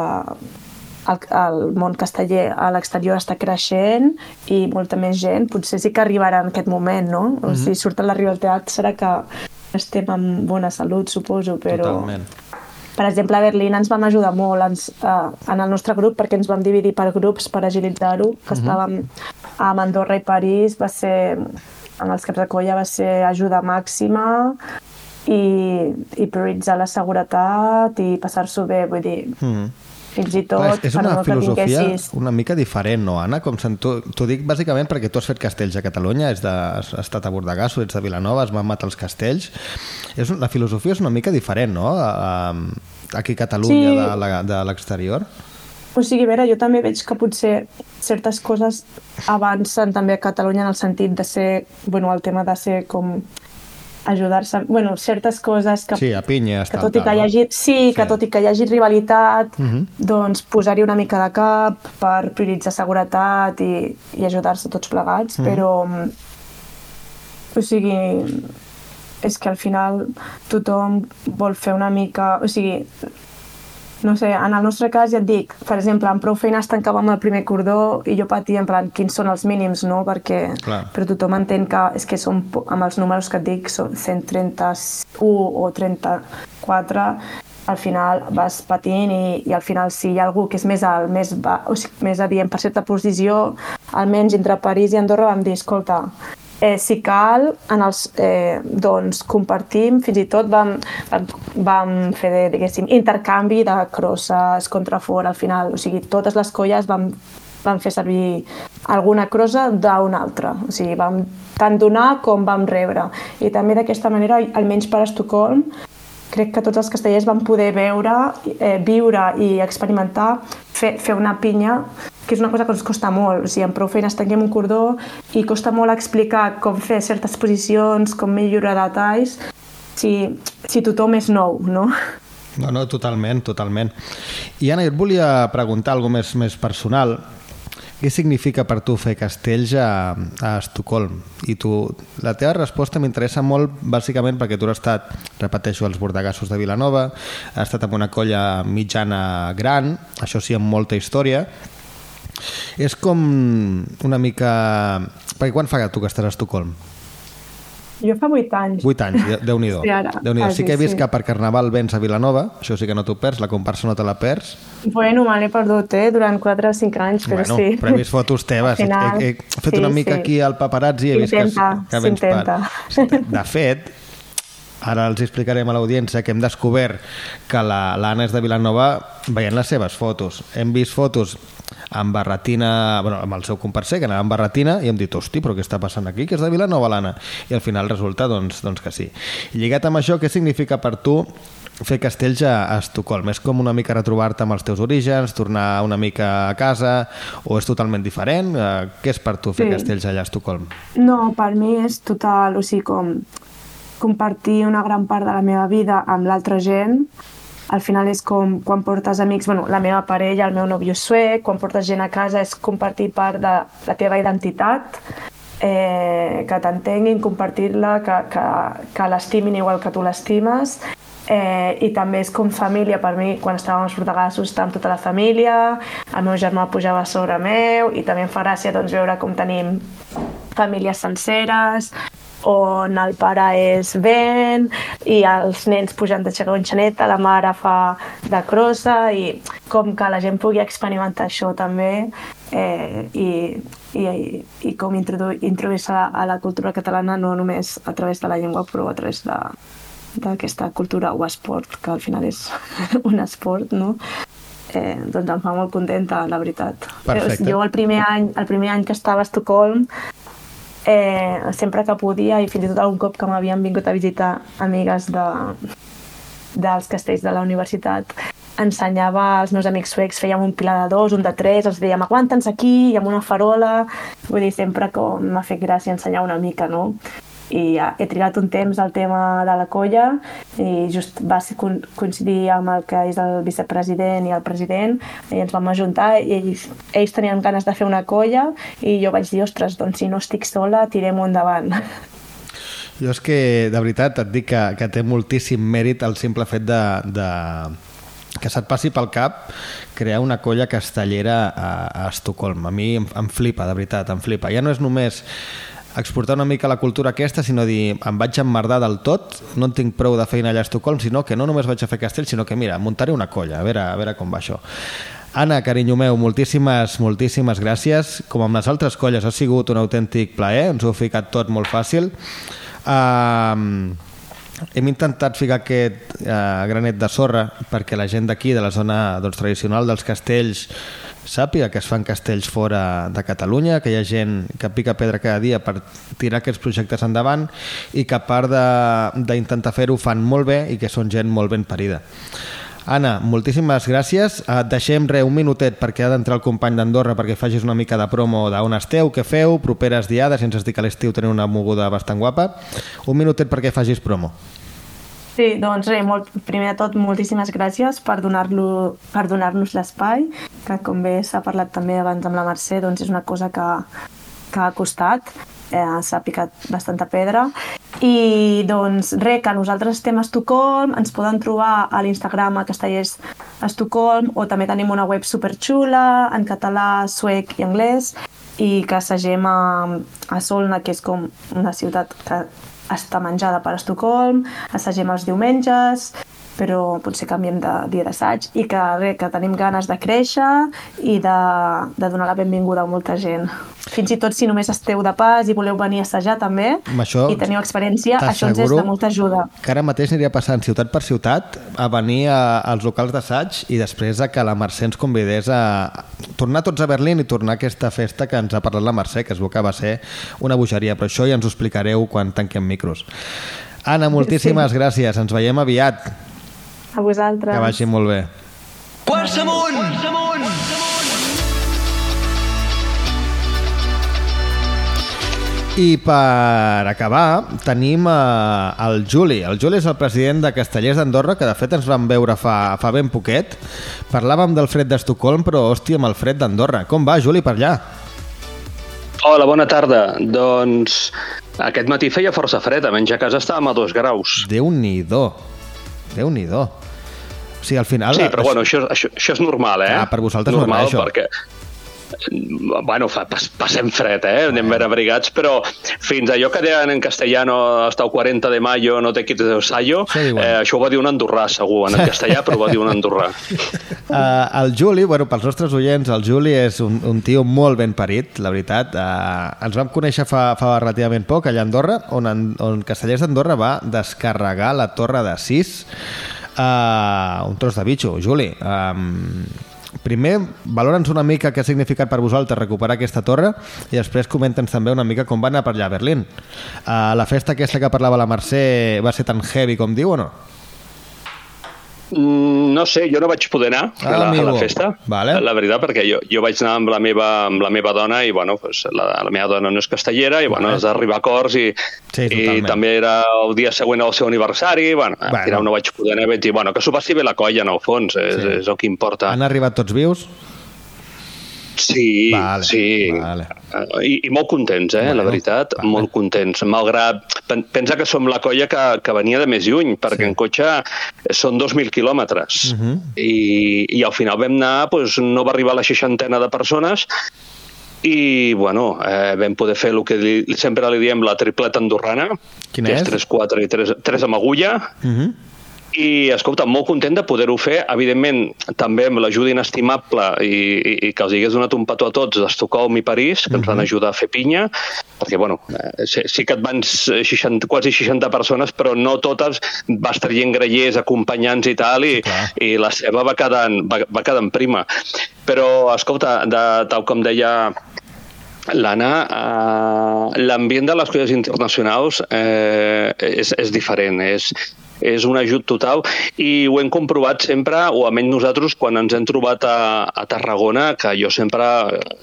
Speaker 7: el, el món casteller a l'exterior està creixent i molta més gent, potser sí que arribarà en aquest moment, no? Mm -hmm. O sigui, surt a la rivalitat, serà que estem en bona salut, suposo, però...
Speaker 2: totalment
Speaker 7: Per exemple, a Berlín ens vam ajudar molt ens, uh, en el nostre grup perquè ens vam dividir per grups per agilitzar-ho, que estàvem a Andorra i París, va ser, amb els caps de colla va ser ajuda màxima i, i prioritzar la seguretat i passar-s'ho bé, vull dir,
Speaker 2: mm.
Speaker 7: fins i tot
Speaker 2: Clar, és, és una
Speaker 7: no
Speaker 2: filosofia
Speaker 7: tinguessis...
Speaker 2: una mica diferent, no, Anna? Com T'ho dic bàsicament perquè tu has fet castells a Catalunya, has, de, has estat a Bordegasso, ets de Vilanova, has mamat els castells. És, la filosofia és una mica diferent, no? A, a, aquí a Catalunya
Speaker 7: Sí.
Speaker 2: de de l'exterior.
Speaker 7: O sigui, a veure, jo també veig que potser certes coses avancen també a Catalunya en el sentit de ser, bueno, el tema de ser com ajudar-se, bueno, certes coses que,
Speaker 2: Sí, a pinyes,
Speaker 7: que tot i que hi hagi, sí, que
Speaker 2: Sí.
Speaker 7: tot i que hi hagi rivalitat,
Speaker 2: Mhm.
Speaker 7: doncs posar-hi una mica de cap per prioritzar seguretat i, i ajudar-se tots plegats,
Speaker 2: Mhm.
Speaker 7: però mm, o sigui, és que al final tothom vol fer una mica, o sigui, no sé, en el nostre cas ja et dic, per exemple, amb prou feines tancàvem el primer cordó i jo patia en plan quins són els mínims, no? Perquè,
Speaker 2: Clar.
Speaker 7: però tothom entén que és que són, amb els números que et dic, són 131 o 34, al final vas patint i, i al final si hi ha algú que és més alt, més, ba, o sigui, més adient per certa posició, almenys entre París i Andorra vam dir, escolta, eh, si cal, en els, eh, doncs compartim, fins i tot vam, vam, vam fer, de, diguéssim, intercanvi de crosses, contrafort, al final, o sigui, totes les colles vam, vam fer servir alguna crossa d'una altra, o sigui, vam tant donar com vam rebre. I també d'aquesta manera, almenys per Estocolm, crec que tots els castellers van poder veure, eh, viure i experimentar fer, fer una pinya, que és una cosa que ens costa molt. O sigui, amb prou feines tanquem un cordó i costa molt explicar com fer certes posicions, com millorar detalls, si, si tothom és nou, no?
Speaker 2: No, no, totalment, totalment. I Anna, jo et volia preguntar alguna més, més personal. Què significa per tu fer castells a, a Estocolm? I tu, la teva resposta m'interessa molt bàsicament perquè tu has estat, repeteixo, als bordegassos de Vilanova, has estat amb una colla mitjana gran, això sí, amb molta història. És com una mica... Perquè quan fa tu que estàs a Estocolm?
Speaker 7: Jo fa 8 anys.
Speaker 2: 8 anys, de- Déu-n'hi-do.
Speaker 7: Sí, ara,
Speaker 2: Déu sí
Speaker 7: quasi,
Speaker 2: que he vist
Speaker 7: sí.
Speaker 2: que per Carnaval vens a Vilanova, això sí que no t'ho perds, la comparsa no te la perds.
Speaker 7: Bueno, me l'he perdut, eh? Durant 4 o 5 anys, però
Speaker 2: bueno,
Speaker 7: sí.
Speaker 2: però he vist fotos teves.
Speaker 7: Al final,
Speaker 2: he, he, fet
Speaker 7: sí,
Speaker 2: una mica
Speaker 7: sí.
Speaker 2: aquí al paparazzi i he vist que,
Speaker 7: S'intenta,
Speaker 2: que vens per... De fet, ara els explicarem a l'audiència que hem descobert que la- l'Anna és de Vilanova veient les seves fotos. Hem vist fotos amb barretina, bueno, amb el seu comparser, que anava amb barretina, i hem dit, hosti, però què està passant aquí? Que és de Vilanova, l'Anna. I al final resulta, doncs, doncs que sí. Lligat amb això, què significa per tu fer castells a, a Estocolm? És com una mica retrobar-te amb els teus orígens, tornar una mica a casa, o és totalment diferent? Eh, què és per tu fer
Speaker 7: Sí.
Speaker 2: castells allà a Estocolm?
Speaker 7: No, per mi és total, o sigui, com compartir una gran part de la meva vida amb l'altra gent. Al final és com quan portes amics, bueno, la meva parella, el meu nòvio suec, quan portes gent a casa és compartir part de la teva identitat, eh, que t'entenguin, compartir-la, que, que, que l'estimin igual que tu l'estimes, eh, i també és com família. Per mi, quan estàvem als Portagassos estàvem tota la família, el meu germà pujava sobre meu i també em fa gràcia doncs, veure com tenim famílies senceres, on el pare és Ben i els nens pugen de xaconxaneta, la mare fa de crossa i com que la gent pugui experimentar això també eh, i, i, i com introdu- introduir-se a, a la cultura catalana no només a través de la llengua però a través de d'aquesta cultura o esport, que al final és (laughs) un esport, no? Eh, doncs em fa molt contenta, la veritat.
Speaker 2: Perfecte.
Speaker 7: Jo el primer any, el primer any que estava a Estocolm eh, sempre que podia i fins i tot algun cop que m'havien vingut a visitar amigues de, dels castells de la universitat ensenyava als meus amics suecs, fèiem un pilar de dos, un de tres, els dèiem aguanta'ns aquí, i amb una farola, vull dir, sempre com m'ha fet gràcia ensenyar una mica, no? I ja, he trigat un temps al tema de la colla i just va coincidir amb el que és el vicepresident i el president i ens vam ajuntar i ells, ells tenien ganes de fer una colla i jo vaig dir, ostres, doncs si no estic sola, tirem-ho endavant.
Speaker 2: Jo és que, de veritat, et dic que, que té moltíssim mèrit el simple fet de, de que se't passi pel cap crear una colla castellera a, a Estocolm. A mi em, em flipa, de veritat, em flipa. Ja no és només exportar una mica la cultura aquesta, sinó dir, em vaig emmerdar del tot, no en tinc prou de feina allà a Estocolm, sinó que no només vaig a fer castell, sinó que, mira, muntaré una colla, a veure, a veure com va això. Anna, carinyo meu, moltíssimes, moltíssimes gràcies. Com amb les altres colles, ha sigut un autèntic plaer, ens ho heu ficat tot molt fàcil. Uh, hem intentat ficar aquest uh, granet de sorra perquè la gent d'aquí, de la zona doncs, tradicional dels castells, sàpiga que es fan castells fora de Catalunya, que hi ha gent que pica pedra cada dia per tirar aquests projectes endavant i que a part d'intentar fer-ho fan molt bé i que són gent molt ben parida. Anna, moltíssimes gràcies. Et deixem re, un minutet perquè ha d'entrar el company d'Andorra perquè facis una mica de promo d'on esteu, què feu, properes diades, ens has dit que a l'estiu teniu una moguda bastant guapa. Un minutet perquè facis promo.
Speaker 7: Sí, doncs res, molt, primer de tot, moltíssimes gràcies per donar-lo- per donar-nos l'espai, que com bé s'ha parlat també abans amb la Mercè, doncs és una cosa que, que ha costat, eh, s'ha picat bastanta pedra. I doncs res, que nosaltres estem a Estocolm, ens poden trobar a l'Instagram a Castellers Estocolm o també tenim una web superxula en català, suec i anglès i que assagem a, a Solna, que és com una ciutat que està menjada per Estocolm, assagem els diumenges, però potser canviem de dia d'assaig i que, res, que tenim ganes de créixer i de, de donar la benvinguda a molta gent. Fins i tot si només esteu de pas i voleu venir a assajar també
Speaker 2: Amb això
Speaker 7: i teniu experiència, això ens és de molta ajuda.
Speaker 2: que ara mateix aniria passant ciutat per ciutat a venir a, als locals d'assaig i després a que la Mercè ens convidés a tornar tots a Berlín i tornar a aquesta festa que ens ha parlat la Mercè, que es veu que va ser una bogeria, però això ja ens ho explicareu quan tanquem micros. Anna, moltíssimes sí. gràcies, ens veiem aviat,
Speaker 7: A vosaltres.
Speaker 2: que vagi molt bé.
Speaker 1: Quarts amunt! Quarts amunt!
Speaker 2: I per acabar, tenim eh, el Juli. El Juli és el president de Castellers d'Andorra, que de fet ens vam veure fa, fa ben poquet. Parlàvem del fred d'Estocolm, però hòstia, amb el fred d'Andorra. Com va, Juli, per allà?
Speaker 8: Hola, bona tarda. Doncs aquest matí feia força fred, almenys a casa estàvem a dos graus.
Speaker 2: Déu-n'hi-do. Déu-n'hi-do. O sigui, al final...
Speaker 8: Sí, però bueno, això, això, això és normal, eh?
Speaker 2: Ah, per vosaltres no
Speaker 8: normal,
Speaker 2: és això.
Speaker 8: perquè... bueno, fa, pas, passem fred, eh? Anem ben abrigats, però fins allò que deien en castellano hasta el 40 de mayo no te quites el sayo,
Speaker 2: Això diuen.
Speaker 8: eh, això ho va dir un andorrà, segur, en el castellà, però ho va dir un andorrà.
Speaker 2: Uh, (laughs) el Juli, bueno, pels nostres oients, el Juli és un, un tio molt ben parit, la veritat. Uh, ens vam conèixer fa, fa relativament poc, allà a Andorra, on, en, on Castellers d'Andorra va descarregar la torre de 6 uh, un tros de bitxo. Juli, um, primer, valora'ns una mica què ha significat per vosaltres recuperar aquesta torre i després comenta'ns també una mica com va anar per allà a Berlín. Uh, la festa aquesta que parlava la Mercè va ser tan heavy com diu o no?
Speaker 8: Mm, No sé, jo no vaig poder anar
Speaker 2: Ah,
Speaker 8: a, la, a la festa,
Speaker 2: Vale.
Speaker 8: la veritat, perquè jo, jo vaig anar amb la meva, amb la meva dona i, bueno, pues, la, la meva dona no és castellera i, bueno, has d'arribar a acords i,
Speaker 2: Sí,
Speaker 8: i també era el dia següent al seu aniversari, bueno, al
Speaker 2: Bueno.
Speaker 8: final no vaig poder anar, vaig dir, bueno, que s'ho passi bé la colla, en el fons, és,
Speaker 2: Sí.
Speaker 8: és el que importa.
Speaker 2: Han arribat tots vius?
Speaker 8: Sí,
Speaker 2: Vale,
Speaker 8: sí.
Speaker 2: vale.
Speaker 8: Eh, I, I molt contents, eh,
Speaker 2: Bueno,
Speaker 8: la veritat,
Speaker 2: vale.
Speaker 8: molt contents. Malgrat, pen- pensa que som la colla que, que venia de més lluny, perquè
Speaker 2: Sí.
Speaker 8: en cotxe són 2.000 quilòmetres.
Speaker 2: Mhm.
Speaker 8: I, I al final vam anar, doncs, no va arribar a la seixantena de persones, i bueno, eh, vam poder fer el que li, sempre li diem la tripleta andorrana,
Speaker 2: Quina
Speaker 8: que és
Speaker 2: és?
Speaker 8: 3, 4 i 3, 3 amb agulla,
Speaker 2: Uh -huh.
Speaker 8: I, escolta, molt content de poder-ho fer, evidentment, també amb l'ajuda inestimable i, i, i que els hagués donat un petó a tots d'Estocolm i París, que ens van ajudar a fer pinya, perquè, bueno, eh, sí, sí que et van 60, quasi 60 persones, però no totes vas traient grellers, acompanyants i tal, i,
Speaker 2: Clar.
Speaker 8: i la seva va quedant, va, va quedant prima. Però, escolta, de, tal com deia l'Anna, eh, l'ambient de les colles internacionals eh, és, és diferent, és, és un ajut total i ho hem comprovat sempre, o almenys nosaltres, quan ens hem trobat a, a Tarragona, que jo sempre,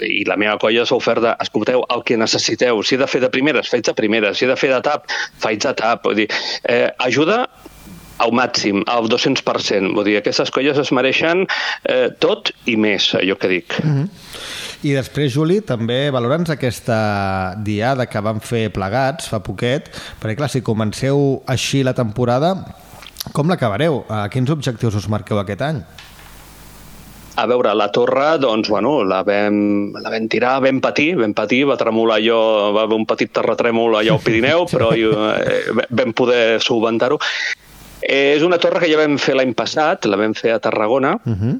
Speaker 8: i la meva colla s'ha ofert de, escolteu, el que necessiteu, si he de fer de primeres, faig de primeres, si he de fer de tap, faig de tap, vull dir, eh, ajuda al màxim, al 200%. Vull dir, aquestes colles es mereixen eh, tot i més, allò que dic.
Speaker 2: I després, Juli, també valora'ns aquesta diada que vam fer plegats fa poquet, perquè clar, si comenceu així la temporada, com l'acabareu? A quins objectius us marqueu aquest any?
Speaker 8: A veure, la torre, doncs, bueno, la vam, la vam tirar, vam patir, vam patir, va tremolar allò, va haver un petit terratrèmol allà al Pirineu, però eh, vam poder solventar-ho. Eh, és una torre que ja vam fer l'any passat, la vam fer a Tarragona,
Speaker 2: Uh -huh.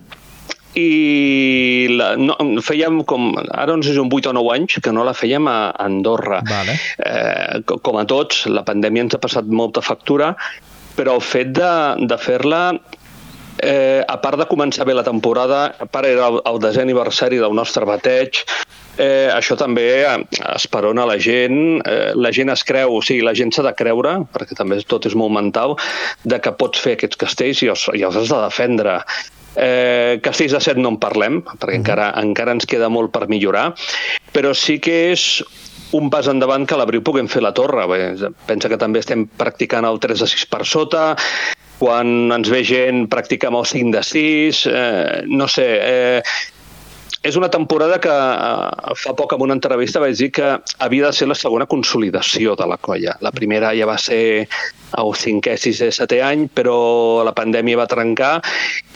Speaker 8: I la, no, fèiem com, ara no sé si un 8 o 9 anys que no la fèiem a Andorra.
Speaker 2: Vale.
Speaker 8: Eh, co- com a tots, la pandèmia ens ha passat molta factura, però el fet de, de fer-la eh, a part de començar bé la temporada, a part era el, el desè aniversari del nostre bateig, eh, això també esperona la gent, eh, la gent es creu, o sigui, la gent s'ha de creure, perquè també tot és molt mental, de que pots fer aquests castells i els, i els has de defendre. Eh, castells de set no en parlem, perquè encara, encara ens queda molt per millorar, però sí que és un pas endavant que a l'abril puguem fer la torre. Bé, pensa que també estem practicant el 3 de 6 per sota, quan ens ve gent practicam el 5 de 6, eh, no sé, eh, és una temporada que eh, fa poc en una entrevista vaig dir que havia de ser la segona consolidació de la colla. La primera ja va ser el cinquè, sisè, setè any, però la pandèmia va trencar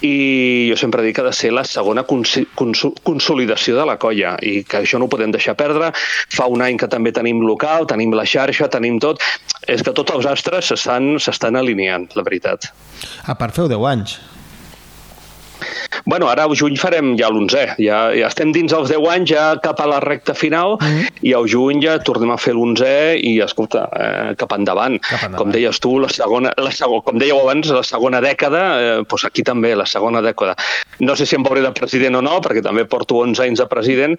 Speaker 8: i jo sempre dic que ha de ser la segona consi- consu- consolidació de la colla i que això no ho podem deixar perdre. Fa un any que també tenim local, tenim la xarxa, tenim tot. És que tots els astres s'estan alineant, la veritat.
Speaker 2: A part, feu 10 anys.
Speaker 8: Bueno, ara al juny farem ja l'11è. Ja, ja estem dins els 10 anys, ja cap a la recta final, i al juny ja tornem a fer l'11è i, escolta, eh, cap endavant.
Speaker 2: Cap endavant.
Speaker 8: Com deies tu, la segona, la segona, com dèieu abans, la segona dècada, eh, doncs aquí també, la segona dècada. No sé si em veuré de president o no, perquè també porto 11 anys de president,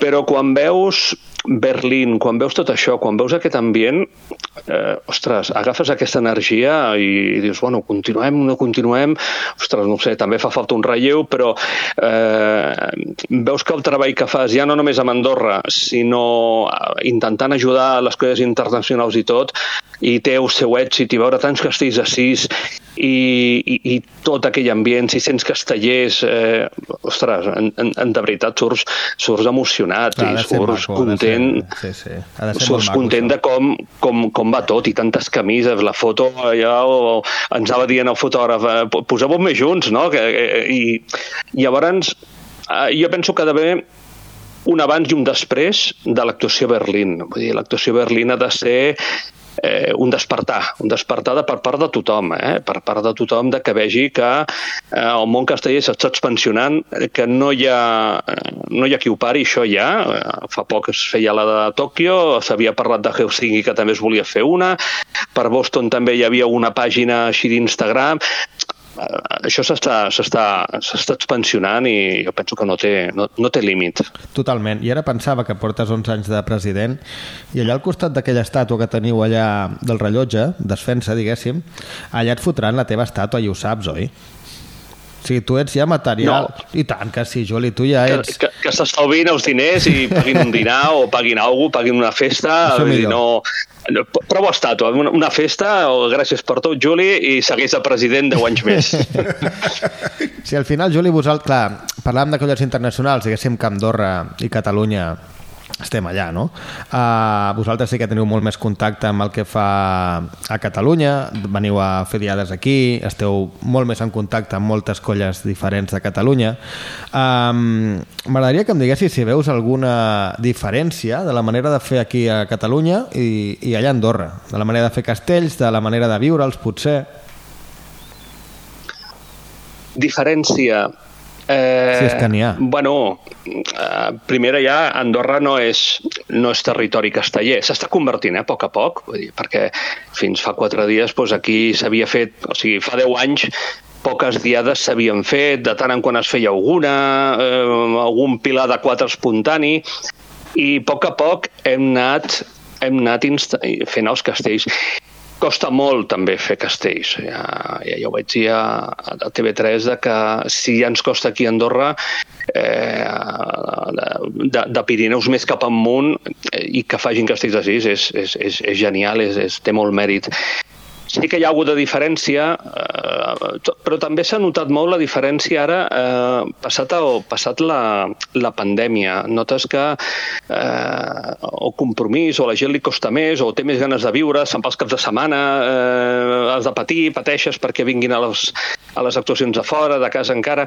Speaker 8: però quan veus Berlín, quan veus tot això, quan veus aquest ambient, eh, ostres, agafes aquesta energia i, dius, bueno, continuem, no continuem, ostres, no sé, també fa falta un relleu, però eh, veus que el treball que fas, ja no només amb Andorra, sinó eh, intentant ajudar les coses internacionals i tot, i té el seu èxit, i veure tants castells a sis, i, i, i tot aquell ambient, 600 castellers, eh, ostres, en, en, en de veritat surts, surts emocionat
Speaker 2: Clar,
Speaker 8: i surts
Speaker 2: maco, de
Speaker 8: content,
Speaker 2: ser- sí, sí. Ha de ser
Speaker 8: surts
Speaker 2: maco,
Speaker 8: content de com, com, com va tot i tantes camises, la foto allà o, ens anava dient el fotògraf eh, po- poseu-vos més junts, no? Que, eh, I llavors eh, jo penso que ha d'haver un abans i un després de l'actuació a Berlín. Vull dir, l'actuació a Berlín ha de ser eh, un despertar, un despertar de per part de tothom, eh? per part de tothom de que vegi que eh, el món casteller s'està expansionant, que no hi, ha, eh, no hi ha qui ho pari, això ja, eh, fa poc es feia la de Tòquio, s'havia parlat de Helsinki que també es volia fer una, per Boston també hi havia una pàgina així d'Instagram, això s'està expansionant i jo penso que no té, no, no té límit.
Speaker 2: Totalment. I ara pensava que portes 11 anys de president i allà al costat d'aquella estàtua que teniu allà del rellotge, desfensa, diguéssim, allà et fotran la teva estàtua i ho saps, oi? O sigui, tu ets ja material... No. I tant que sí, Juli, tu ja ets...
Speaker 8: Que, que, que s'estalvin els diners i paguin un dinar o paguin alguna paguin una festa, Això dir, no, Prova estàtua, una, una festa, o gràcies per tot, Juli, i segueix el president 10 anys més. (laughs)
Speaker 2: sí, al final, Juli, vosaltres, clar, parlàvem de colles internacionals, diguéssim que Andorra i Catalunya estem allà, no? Uh, vosaltres sí que teniu molt més contacte amb el que fa a Catalunya, veniu a fer diades aquí, esteu molt més en contacte amb moltes colles diferents de Catalunya. Um, M'agradaria que em diguessis si veus alguna diferència de la manera de fer aquí a Catalunya i, i allà a Andorra, de la manera de fer castells, de la manera de viure'ls, potser.
Speaker 8: Diferència Eh,
Speaker 2: si és que n'hi ha.
Speaker 8: Bueno, eh, primera ja, Andorra no és, no és territori casteller. S'està convertint, eh, a poc a poc, vull dir, perquè fins fa quatre dies doncs, aquí s'havia fet, o sigui, fa deu anys poques diades s'havien fet, de tant en quan es feia alguna, eh, algun pilar de quatre espontani, i a poc a poc hem anat hem anat fent els castells costa molt també fer castells. Ja, ja, ja ho vaig dir a, a TV3 de que si ja ens costa aquí a Andorra eh, de, de Pirineus més cap amunt eh, i que facin castells així és, és, és, és genial, és, és, té molt mèrit. Sí que hi ha hagut de diferència, eh, però també s'ha notat molt la diferència ara, eh, passat, o, passat la, la pandèmia. Notes que eh, o compromís, o la gent li costa més, o té més ganes de viure, se'n pels caps de setmana, eh, has de patir, pateixes perquè vinguin a les, a les actuacions de fora, de casa encara.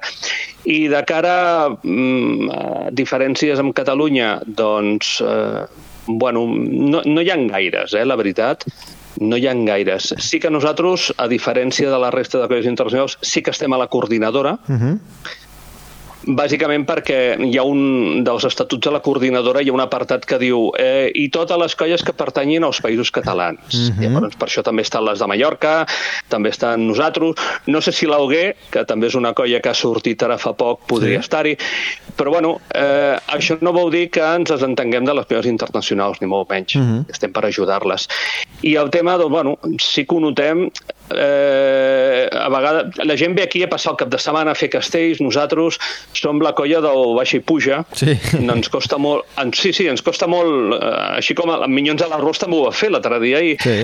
Speaker 8: I de cara mm, a diferències amb Catalunya, doncs... Eh, bueno, no, no hi ha gaires, eh, la veritat no hi ha gaires. Sí que nosaltres, a diferència de la resta de colles internacionals, sí que estem a la coordinadora, uh -huh bàsicament perquè hi ha un dels estatuts de la coordinadora hi ha un apartat que diu eh, i totes les colles que pertanyin als països catalans. Uh -huh. Llavors, per això també estan les de Mallorca, també estan nosaltres. No sé si l'Auguer, que també és una colla que ha sortit ara fa poc, podria sí. estar-hi, però bueno, eh, això no vol dir que ens desentenguem de les colles internacionals, ni molt menys. Uh -huh. Estem per ajudar-les. I el tema, doncs, bueno, sí que ho notem, eh, a vegades la gent ve aquí a passar el cap de setmana a fer castells, nosaltres som la colla del baixa i puja,
Speaker 2: sí.
Speaker 8: no ens costa molt, en, sí, sí, ens costa molt, eh, així com en Minyons de l'Arròs també ho va fer l'altre dia, i, sí.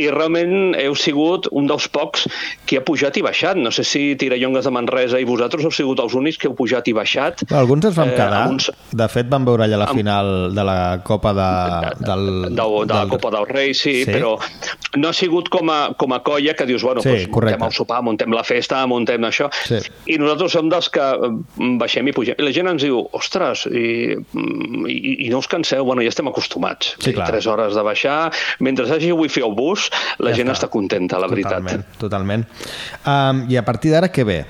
Speaker 8: i realment heu sigut un dels pocs que ha pujat i baixat, no sé si Tirallongues de Manresa i vosaltres heu sigut els únics que heu pujat i baixat.
Speaker 2: Alguns ens vam eh, quedar, uns... de fet vam veure allà la final de la Copa de, del,
Speaker 8: de, de, de la Copa del Rei, sí, sí, però no ha sigut com a, com a colla que dius, bueno,
Speaker 2: sí,
Speaker 8: doncs, muntem el sopar, muntem la festa, muntem això, sí. i nosaltres som dels que mm, baixem i pugem. I la gent ens diu, ostres, i, mm, i, i no us canseu? Bueno, ja estem acostumats.
Speaker 2: Sí, clar.
Speaker 8: Tres hores de baixar, mentre hagi wifi al bus, la ja gent està. està contenta, la
Speaker 2: totalment,
Speaker 8: veritat.
Speaker 2: Totalment, um, I a partir d'ara què ve?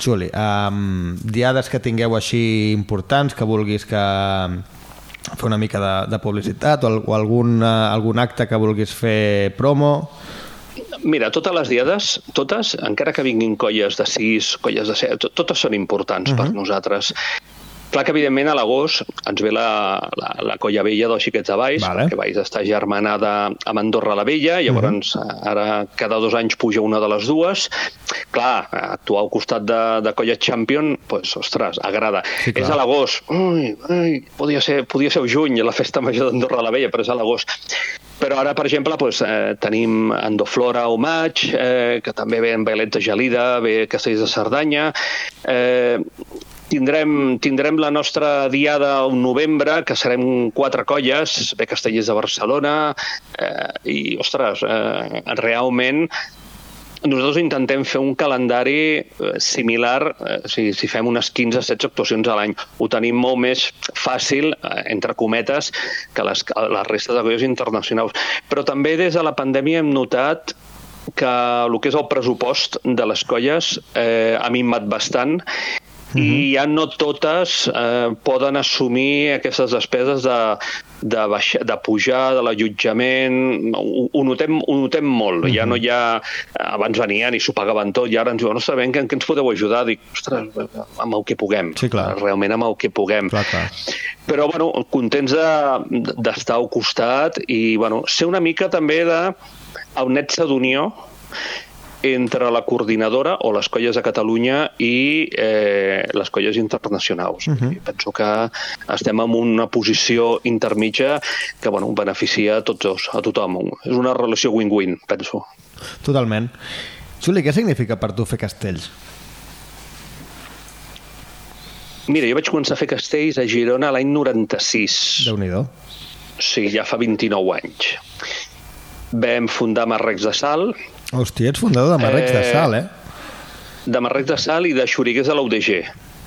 Speaker 2: Juli, um, diades que tingueu així importants, que vulguis que fer una mica de, de publicitat o, o algun, uh, algun acte que vulguis fer promo?
Speaker 8: Mira, totes les diades, totes, encara que vinguin colles de 6, colles de 7, totes són importants uh -huh. per mhm. nosaltres. Clar que, evidentment, a l'agost ens ve la, la, la colla vella dels xiquets de Baix, vale. perquè Baix està germanada amb Andorra la Vella, i llavors uh -huh. ara cada dos anys puja una de les dues. Clar, actuar al costat de, de colla champion, pues, ostres, agrada. Sí, és a l'agost. Ui, ui, podia ser, podia ser el juny, la festa major d'Andorra la Vella, però és a l'agost. Però ara, per exemple, doncs, eh, tenim Endoflora o maig, eh, que també ve en Veleta Gelida, ve Castells de Cerdanya. Eh, tindrem, tindrem la nostra diada al novembre, que serem quatre colles, ve Castellers de Barcelona, eh, i, ostres, eh, realment nosaltres intentem fer un calendari eh, similar, eh, si, si fem unes 15-16 actuacions a l'any. Ho tenim molt més fàcil, eh, entre cometes, que les, les restes de colles internacionals. Però també des de la pandèmia hem notat que el que és el pressupost de les colles eh, ha minvat bastant i ja no totes eh, poden assumir aquestes despeses de, de, baixa, de pujar, de l'allotjament, ho, ho, notem, ho notem molt, ja no hi ha... Abans venien i s'ho pagaven tot, i ara ens diuen, no sabem que, en què ens podeu ajudar? Dic, ostres, amb el que puguem,
Speaker 2: Sí, clar.
Speaker 8: realment amb el que puguem.
Speaker 2: Clar, clar.
Speaker 8: Però, bueno, contents de- d'estar al costat i, bueno, ser una mica també de el netze d'unió entre la coordinadora o les colles de Catalunya i eh, les colles internacionals. Uh -huh. Penso que estem en una posició intermitja que bueno, beneficia a tots dos, a tothom. És una relació win-win, penso.
Speaker 2: Totalment. Juli, què significa per tu fer castells?
Speaker 8: Mira, jo vaig començar a fer castells a Girona l'any 96.
Speaker 2: Déu-n'hi-do.
Speaker 8: Sí, ja fa 29 anys. Vam fundar Marrecs de Sal,
Speaker 2: Hòstia, ets fundador de Marrecs de
Speaker 8: Eh,
Speaker 2: Sal, eh?
Speaker 8: de Marrecs de Sal i de Xuriguers de l'UDG.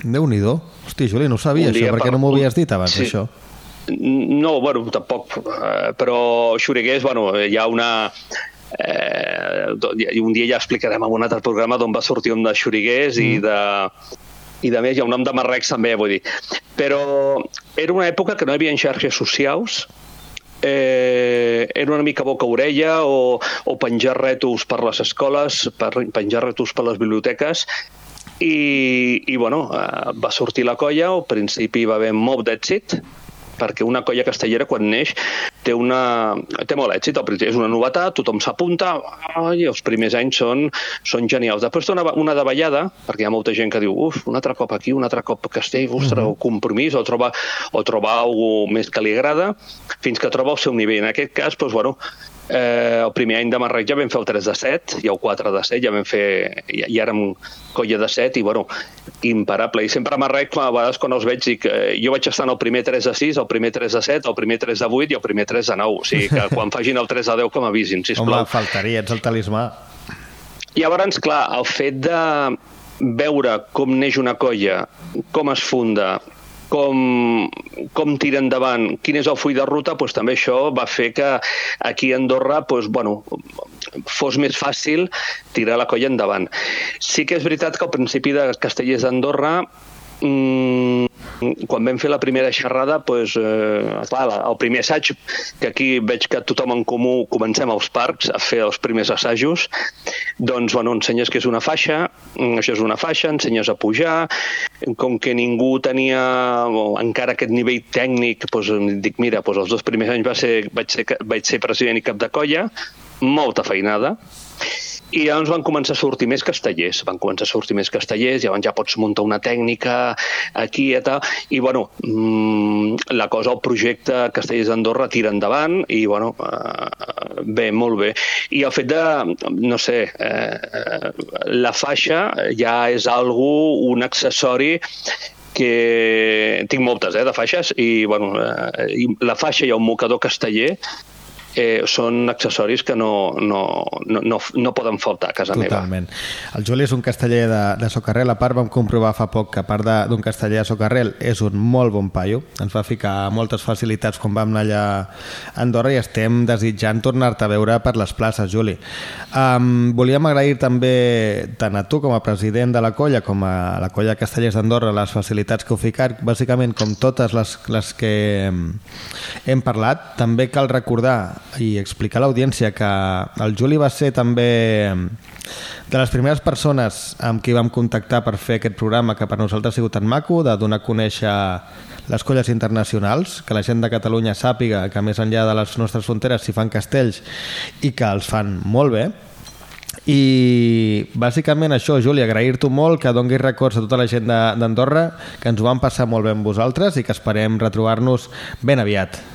Speaker 2: Déu-n'hi-do. Hosti, Juli, no ho sabia, això.
Speaker 8: dia
Speaker 2: Per no m'ho havies dit abans,
Speaker 8: Sí.
Speaker 2: això?
Speaker 8: No, bueno, tampoc, eh, però Xuriguers, bueno, hi ha una... Eh, un dia ja explicarem en un altre programa d'on va sortir un de Xuriguers i de i de més hi ha un nom de Marrecs també, vull dir. Però era una època que no hi havia xarxes socials, eh, era una mica boca-orella o, o penjar rètols per les escoles, per penjar rètols per les biblioteques, i, i bueno, eh, va sortir la colla, al principi va haver molt d'èxit, perquè una colla castellera quan neix té, una, té molt èxit, és una novetat, tothom s'apunta, ai, els primers anys són, són genials. Després té una, una davallada, perquè hi ha molta gent que diu, uf, un altre cop aquí, un altre cop castell, ostres, o compromís, o trobar, o trobar alguna més que li agrada, fins que troba el seu nivell. En aquest cas, doncs, bueno, Eh, el primer any de Marrec ja vam fer el 3 de 7 i el 4 de 7 ja vam fer ja, ja érem colla de 7 i bueno, imparable, i sempre a Marrec a vegades quan els veig dic, eh, jo vaig estar en el primer 3 de 6, el primer 3 de 7 el primer 3 de 8 i el primer 3 de 9 o sigui que quan facin el 3 de 10 que m'avisin,
Speaker 2: Home,
Speaker 8: sisplau
Speaker 2: faltaria, ets el talismà.
Speaker 8: Llavors, clar, el fet de veure com neix una colla, com es funda, com, com tira endavant, quin és el full de ruta, doncs també això va fer que aquí a Andorra doncs, bueno, fos més fàcil tirar la colla endavant. Sí que és veritat que al principi de Castellers d'Andorra mm, quan vam fer la primera xerrada, doncs, eh, clar, la- el primer assaig, que aquí veig que tothom en comú comencem als parcs a fer els primers assajos, doncs, bueno, ensenyes que és una faixa, mm, això és una faixa, ensenyes a pujar, com que ningú tenia encara aquest nivell tècnic, doncs, dic, mira, doncs els dos primers anys va ser, vaig, ser, vaig ser president i cap de colla, molta feinada, i llavors van començar a sortir més castellers, van començar a sortir més castellers, llavors ja pots muntar una tècnica aquí i tal, i bueno, mmm, la cosa, el projecte Castellers d'Andorra tira endavant i bueno, eh, bé, molt bé. I el fet de, no sé, eh, la faixa ja és algo, un accessori que tinc moltes, eh, de faixes, i, bueno, eh, la faixa i el mocador casteller eh, són accessoris que no, no, no, no, no poden faltar a casa meva.
Speaker 2: Totalment. El Juli és un casteller de, de Socarrel, a part vam comprovar fa poc que a part d'un casteller de Socarrel és un molt bon paio, ens va ficar moltes facilitats quan vam anar allà a Andorra i estem desitjant tornar-te a veure per les places, Juli. Um, volíem agrair també tant a tu com a president de la colla com a la colla castellers d'Andorra les facilitats que heu ficat, bàsicament com totes les, les que hem parlat. També cal recordar i explicar a l'audiència que el Juli va ser també de les primeres persones amb qui vam contactar per fer aquest programa que per nosaltres ha sigut tan maco, de donar a conèixer les colles internacionals, que la gent de Catalunya sàpiga que més enllà de les nostres fronteres s'hi fan castells i que els fan molt bé. I bàsicament això, Juli, agrair-t'ho molt, que donguis records a tota la gent d'Andorra, que ens ho vam passar molt bé amb vosaltres i que esperem retrobar-nos ben aviat.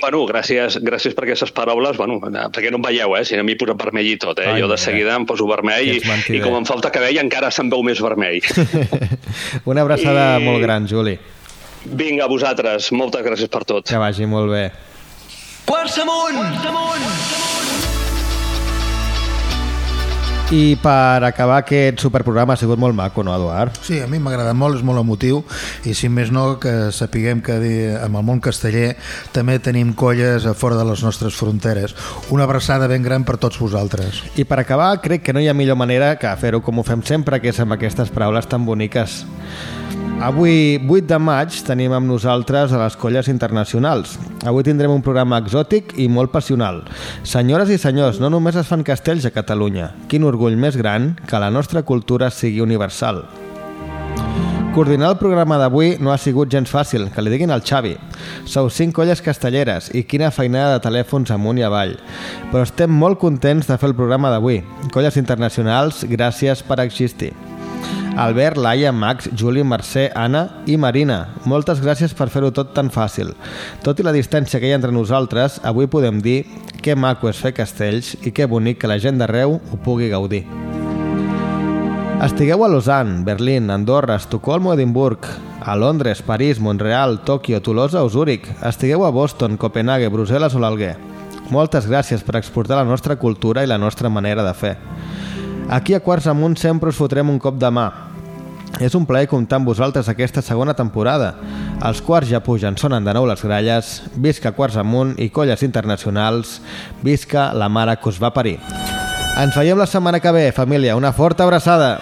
Speaker 8: Bueno, gràcies, gràcies per aquestes paraules, bueno, perquè no em veieu, eh? si no m'hi posa vermell i tot, eh?
Speaker 2: Ai,
Speaker 8: jo de seguida em poso vermell i, i com em falta cabell encara se'm veu més vermell. (laughs)
Speaker 2: Una abraçada
Speaker 8: I-
Speaker 2: molt gran, Juli.
Speaker 8: Vinga, a vosaltres, moltes gràcies per tot.
Speaker 2: Que vagi molt bé.
Speaker 1: Quarts amunt! Quarts amunt!
Speaker 2: I per acabar aquest superprograma ha sigut molt maco, no, Eduard?
Speaker 3: Sí, a mi m'ha agradat molt, és molt emotiu i si més no que sapiguem que amb el món casteller també tenim colles a fora de les nostres fronteres. Una abraçada ben gran per tots vosaltres.
Speaker 2: I per acabar, crec que no hi ha millor manera que fer-ho com ho fem sempre, que és amb aquestes paraules tan boniques. Avui, 8 de maig, tenim amb nosaltres a les colles internacionals. Avui tindrem un programa exòtic i molt passional. Senyores i senyors, no només es fan castells a Catalunya. Quin orgull més gran que la nostra cultura sigui universal. Coordinar el programa d'avui no ha sigut gens fàcil, que li diguin al Xavi. Sou cinc colles castelleres i quina feinada de telèfons amunt i avall. Però estem molt contents de fer el programa d'avui. Colles internacionals, gràcies per existir. Albert, Laia, Max, Juli, Mercè, Anna i Marina. Moltes gràcies per fer-ho tot tan fàcil. Tot i la distància que hi ha entre nosaltres, avui podem dir que maco és fer castells i que bonic que la gent d'arreu ho pugui gaudir. Estigueu a Lausanne, Berlín, Andorra, Estocolmo, Edimburg, a Londres, París, Montreal, Tòquio, Tolosa o Zúrich. Estigueu a Boston, Copenhague, Brussel·les o l'Alguer. Moltes gràcies per exportar la nostra cultura i la nostra manera de fer. Aquí a Quarts Amunt sempre us fotrem un cop de mà. És un plaer comptar amb vosaltres aquesta segona temporada. Els quarts ja pugen, sonen de nou les gralles, visca Quarts Amunt i colles internacionals, visca la mare que us va parir. Ens veiem la setmana que ve, família. Una forta abraçada!